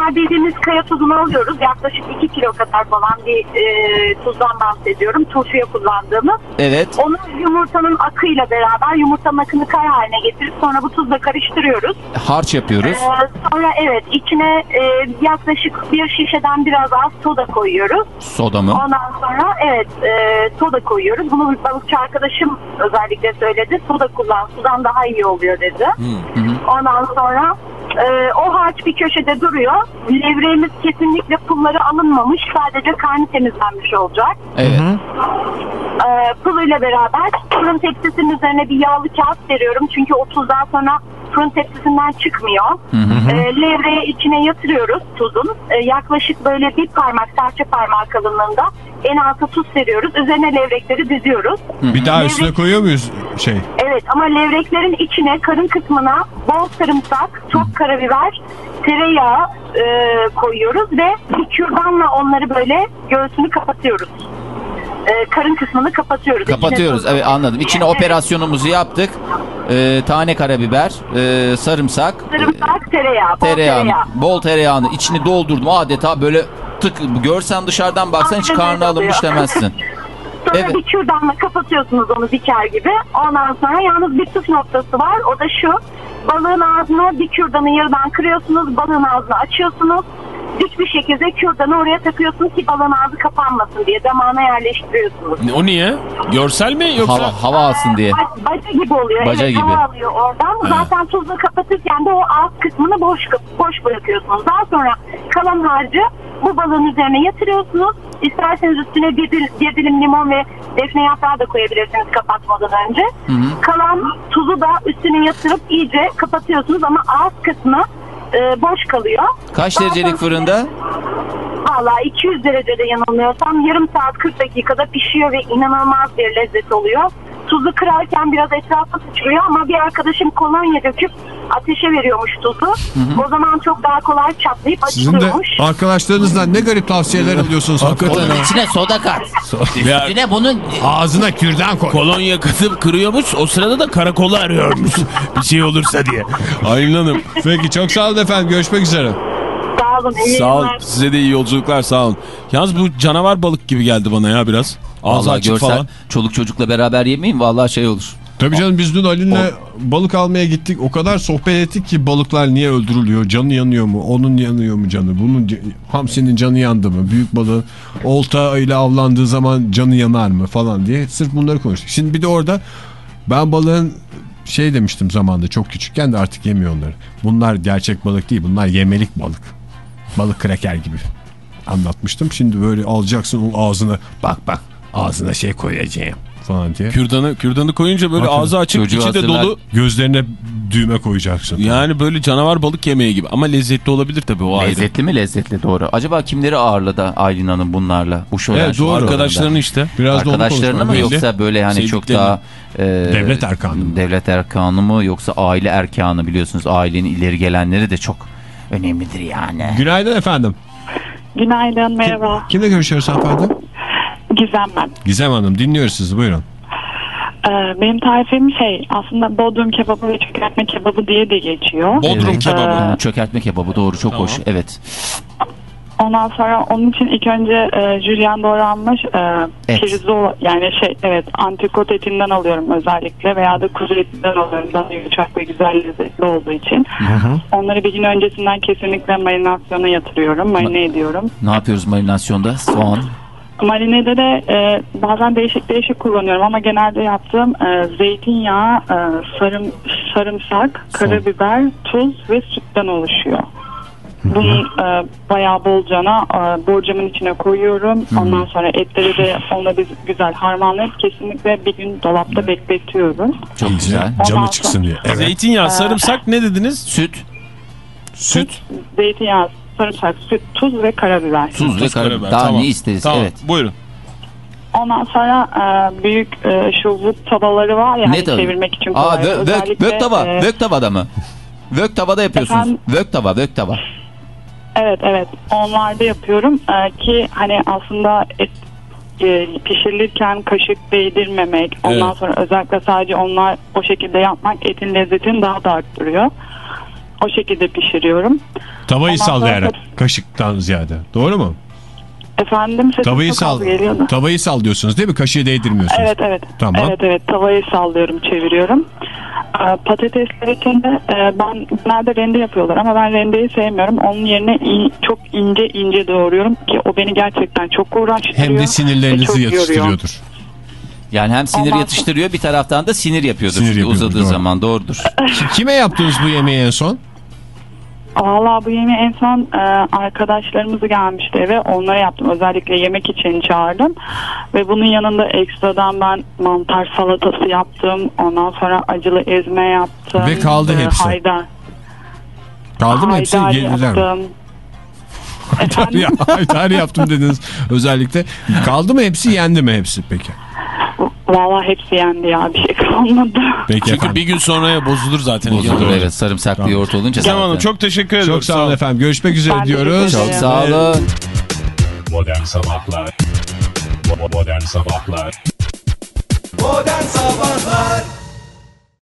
[SPEAKER 10] Normal bildiğimiz kaya tuzunu alıyoruz. Yaklaşık 2 kilo kadar falan bir e, tuzdan bahsediyorum. Turşuya kullandığımız.
[SPEAKER 5] Evet.
[SPEAKER 10] Onu yumurtanın akıyla beraber yumurtanın akını kar haline getirip sonra bu tuzla karıştırıyoruz.
[SPEAKER 5] Harç yapıyoruz.
[SPEAKER 10] Ee, sonra evet içine e, yaklaşık bir şişeden biraz az soda koyuyoruz.
[SPEAKER 5] Soda mı?
[SPEAKER 10] Ondan sonra evet e, soda koyuyoruz. Bunu balıkçı arkadaşım özellikle söyledi. Soda kullan sudan daha iyi oluyor dedi. Ondan sonra e, o harç bir köşede duruyor. Levreğimiz kesinlikle pulları alınmamış. Sadece karnı temizlenmiş olacak.
[SPEAKER 5] Evet.
[SPEAKER 10] E, puluyla beraber fırın tepsisinin üzerine bir yağlı kağıt seriyorum. Çünkü o tuzdan sonra fırın tepsisinden çıkmıyor. E, levreği içine yatırıyoruz tuzun. E, yaklaşık böyle bir parmak, serçe parmağı kalınlığında en alta tuz seriyoruz. Üzerine levrekleri diziyoruz.
[SPEAKER 4] Bir daha
[SPEAKER 10] Levrek-
[SPEAKER 4] üstüne koyuyor muyuz şey?
[SPEAKER 10] Evet ama levreklerin içine karın kısmına bol sarımsak, çok karabiber, tereyağı e, koyuyoruz ve bir kürdanla onları böyle göğsünü kapatıyoruz. E, karın kısmını kapatıyoruz.
[SPEAKER 5] Kapatıyoruz. Evet anladım. İçine
[SPEAKER 10] Evet,
[SPEAKER 5] operasyonumuzu yaptık. Ee, tane karabiber, e, sarımsak,
[SPEAKER 10] Sarımsak, tereyağı, bol
[SPEAKER 5] tereyağı,
[SPEAKER 10] tereyağı.
[SPEAKER 5] bol tereyağını içini doldurdum. Adeta böyle tık görsen dışarıdan baksan hiç karnı alınmış demezsin.
[SPEAKER 10] Sonra
[SPEAKER 5] Evet.
[SPEAKER 10] bir kürdanla kapatıyorsunuz onu diker gibi. Ondan sonra yalnız bir püf noktası var. O da şu. Balığın ağzını bir kürdanı yarıdan kırıyorsunuz. Balığın ağzını açıyorsunuz. Dik bir şekilde kürdanı oraya takıyorsunuz ki balığın ağzı kapanmasın diye damağına yerleştiriyorsunuz.
[SPEAKER 6] O niye? Görsel mi yoksa?
[SPEAKER 5] Hava, hava alsın diye.
[SPEAKER 10] Ba- Baca gibi oluyor.
[SPEAKER 5] Baca
[SPEAKER 10] evet,
[SPEAKER 5] gibi.
[SPEAKER 10] hava alıyor oradan. Zaten tuzla kapatırken de o ağız kısmını boş boş bırakıyorsunuz. Daha sonra kalan harcı bu balığın üzerine yatırıyorsunuz. İsterseniz üstüne bir, dil- bir dilim limon ve defne yaprağı da koyabilirsiniz kapatmadan önce. Kalan tuzu da üstüne yatırıp iyice kapatıyorsunuz ama ağız kısmı e, boş kalıyor.
[SPEAKER 5] Kaç
[SPEAKER 10] Daha
[SPEAKER 5] derecelik
[SPEAKER 10] sonra-
[SPEAKER 5] fırında?
[SPEAKER 10] Valla 200 derecede yanılmıyorsam yarım saat 40 dakikada pişiyor ve inanılmaz bir lezzet oluyor. Tuzu kırarken biraz etrafa sıçrıyor ama bir arkadaşım kolonya döküp ateşe veriyormuş tuzu. O zaman çok daha kolay çatlayıp
[SPEAKER 4] Sizin de
[SPEAKER 10] açılıyormuş.
[SPEAKER 4] arkadaşlarınızdan ne garip tavsiyeler alıyorsunuz hakikaten.
[SPEAKER 5] Onun içine soda kat.
[SPEAKER 6] Ya,
[SPEAKER 5] Üstüne bunun
[SPEAKER 4] Ağzına kürdan koy.
[SPEAKER 6] kolonya katıp kırıyormuş. O sırada da karakolu arıyormuş. bir şey olursa diye. Aylin Hanım
[SPEAKER 4] Peki çok sağ olun efendim. Görüşmek üzere.
[SPEAKER 10] Sağ olun. iyi
[SPEAKER 6] sağ ol.
[SPEAKER 10] yayınlar.
[SPEAKER 6] Size de iyi yolculuklar sağ olun. Yalnız bu canavar balık gibi geldi bana ya biraz. Ağzı
[SPEAKER 5] Vallahi
[SPEAKER 6] açık
[SPEAKER 5] görsen
[SPEAKER 6] falan.
[SPEAKER 5] çoluk çocukla beraber yemeyin vallahi şey olur.
[SPEAKER 4] Tabii canım biz dün Ali'nle balık almaya gittik. O kadar sohbet ettik ki balıklar niye öldürülüyor? Canı yanıyor mu? Onun yanıyor mu canı? Bunun hamsinin canı yandı mı? Büyük balığın olta ile avlandığı zaman canı yanar mı falan diye. Sırf bunları konuştuk. Şimdi bir de orada ben balığın şey demiştim zamanda çok küçükken de artık yemiyor onları. Bunlar gerçek balık değil. Bunlar yemelik balık. Balık kraker gibi. anlatmıştım. Şimdi böyle alacaksın onun ağzına bak bak ağzına şey koyacağım falan diye.
[SPEAKER 6] Kürdanı, kürdanı koyunca böyle
[SPEAKER 4] Hakikaten.
[SPEAKER 6] ağzı açık içi de dolu.
[SPEAKER 4] Gözlerine düğme koyacaksın.
[SPEAKER 6] Yani böyle canavar balık yemeği gibi ama lezzetli olabilir tabii o ayrı.
[SPEAKER 5] Lezzetli mi lezzetli doğru. Acaba kimleri ağırladı Aylin Hanım bunlarla? Bu şölen
[SPEAKER 4] Evet, doğru.
[SPEAKER 6] Arkadaşlarını işte.
[SPEAKER 4] Biraz
[SPEAKER 5] Arkadaşlarını mı
[SPEAKER 4] konuşmak
[SPEAKER 5] yoksa böyle hani çok daha e,
[SPEAKER 4] Devlet erkanı mı?
[SPEAKER 5] Devlet erkanı mı yoksa aile erkanı biliyorsunuz ailenin ileri gelenleri de çok önemlidir yani.
[SPEAKER 4] Günaydın efendim.
[SPEAKER 11] Günaydın, merhaba.
[SPEAKER 4] Kimle görüşüyoruz efendim?
[SPEAKER 11] Gizem ben.
[SPEAKER 4] Gizem Hanım dinliyoruz sizi buyurun.
[SPEAKER 11] Ee, benim tarifim şey aslında Bodrum kebabı ve çökertme kebabı diye de geçiyor.
[SPEAKER 6] Bodrum
[SPEAKER 5] Evet.
[SPEAKER 6] kebabı.
[SPEAKER 5] Ee, Çökertme kebabı doğru çok hoş evet.
[SPEAKER 11] Ondan sonra onun için ilk önce e, jülyen doğranmış e,
[SPEAKER 5] Et.
[SPEAKER 11] pirzola yani şey evet antrikot etinden alıyorum özellikle veya da kuzu etinden alıyorum daha yumuşak ve güzel lezzetli olduğu için. Onları bir gün öncesinden kesinlikle marinasyona yatırıyorum, marine ediyorum.
[SPEAKER 5] Ne yapıyoruz marinasyonda? Soğan.
[SPEAKER 11] Marinede de e, bazen değişik değişik kullanıyorum ama genelde yaptığım e, zeytinyağı, e, sarım, sarımsak, karabiber, tuz ve sütten oluşuyor. Bunu e, bayağı bolcana e, borcamın içine koyuyorum. Ondan sonra etleri de onunla biz güzel harmanlayıp kesinlikle bir gün dolapta bekletiyorum.
[SPEAKER 5] Çok güzel.
[SPEAKER 4] Camı
[SPEAKER 11] Ondan
[SPEAKER 4] çıksın diye. Evet.
[SPEAKER 6] Zeytinyağı, sarımsak ne dediniz?
[SPEAKER 5] Süt,
[SPEAKER 4] Süt.
[SPEAKER 11] Zeytinyağı, sarımsak, süt, tuz ve karabiber.
[SPEAKER 5] tuz ve karabiber. Daha
[SPEAKER 6] tamam.
[SPEAKER 5] ne isteriz?
[SPEAKER 6] Tamam
[SPEAKER 5] Evet.
[SPEAKER 6] buyurun.
[SPEAKER 11] Ondan sonra e, büyük e, şu wok tavaları var ya hani
[SPEAKER 5] tabii?
[SPEAKER 11] çevirmek için
[SPEAKER 5] Aa,
[SPEAKER 11] kolay.
[SPEAKER 5] vök, vök,
[SPEAKER 11] Özellikle,
[SPEAKER 5] vök tava.
[SPEAKER 11] e,
[SPEAKER 5] Vök tavada mı? Vök tavada yapıyorsunuz.
[SPEAKER 11] Efendim?
[SPEAKER 5] Vök tava, vök tava.
[SPEAKER 11] Evet evet onlarda yapıyorum Ee, ki hani aslında et e, pişirilirken kaşık değdirmemek ondan
[SPEAKER 6] Evet.
[SPEAKER 11] sonra özellikle sadece onlar o şekilde yapmak etin lezzetini daha da arttırıyor. O şekilde pişiriyorum.
[SPEAKER 4] Tavayı
[SPEAKER 11] Ondan sonra-
[SPEAKER 4] Kaşıktan ziyade. Doğru mu?
[SPEAKER 11] Efendim sesim
[SPEAKER 4] Tavayı
[SPEAKER 11] çok
[SPEAKER 4] sal.
[SPEAKER 11] az geliyordu.
[SPEAKER 4] Tavayı sal diyorsunuz değil mi? Kaşığı değdirmiyorsunuz.
[SPEAKER 11] Evet evet.
[SPEAKER 4] Tamam.
[SPEAKER 11] Evet evet tavayı sallıyorum çeviriyorum. Ee, patatesler için de e, ben genelde rende yapıyorlar ama ben rendeyi sevmiyorum. Onun yerine in- çok ince ince doğruyorum ki o beni gerçekten çok uğraştırıyor.
[SPEAKER 4] Hem de sinirlerinizi
[SPEAKER 11] yoruyor.
[SPEAKER 4] yatıştırıyordur.
[SPEAKER 5] Yani hem sinir
[SPEAKER 11] Ondan
[SPEAKER 5] yatıştırıyor bir taraftan da sinir yapıyordur.
[SPEAKER 4] Sinir yapıyordur,
[SPEAKER 5] uzadığı
[SPEAKER 4] doğru.
[SPEAKER 5] zaman doğrudur.
[SPEAKER 4] Ki- Kime yaptınız bu yemeği en son?
[SPEAKER 11] Valla bu yemeği en son e, arkadaşlarımız gelmişti eve onlara yaptım. Özellikle yemek için çağırdım. Ve bunun yanında ekstradan ben mantar salatası yaptım. Ondan sonra acılı ezme yaptım.
[SPEAKER 4] Ve kaldı
[SPEAKER 11] E,
[SPEAKER 4] hepsi.
[SPEAKER 11] Haydar,
[SPEAKER 4] Kaldı mı hepsi?
[SPEAKER 11] haydar
[SPEAKER 4] Yediler mi?
[SPEAKER 11] yaptım. Efendim?
[SPEAKER 4] Ya, haydar yaptım dediniz özellikle. Kaldı mı hepsi yendi mi hepsi peki?
[SPEAKER 11] Valla hepsi yendi ya bir şey kalmadı.
[SPEAKER 4] Peki
[SPEAKER 6] Çünkü
[SPEAKER 4] efendim.
[SPEAKER 6] bir gün sonraya bozulur zaten.
[SPEAKER 5] Bozulur evet sarımsaklı
[SPEAKER 4] Tamam.
[SPEAKER 5] yoğurt olunca
[SPEAKER 6] Gizem Hanım
[SPEAKER 5] zaten.
[SPEAKER 6] çok teşekkür ederim.
[SPEAKER 4] Çok sağ olun efendim. Görüşmek üzere
[SPEAKER 11] Ben
[SPEAKER 4] diyoruz.
[SPEAKER 5] Çok sağ olun.
[SPEAKER 2] Modern Sabahlar Modern Sabahlar
[SPEAKER 12] Modern Sabahlar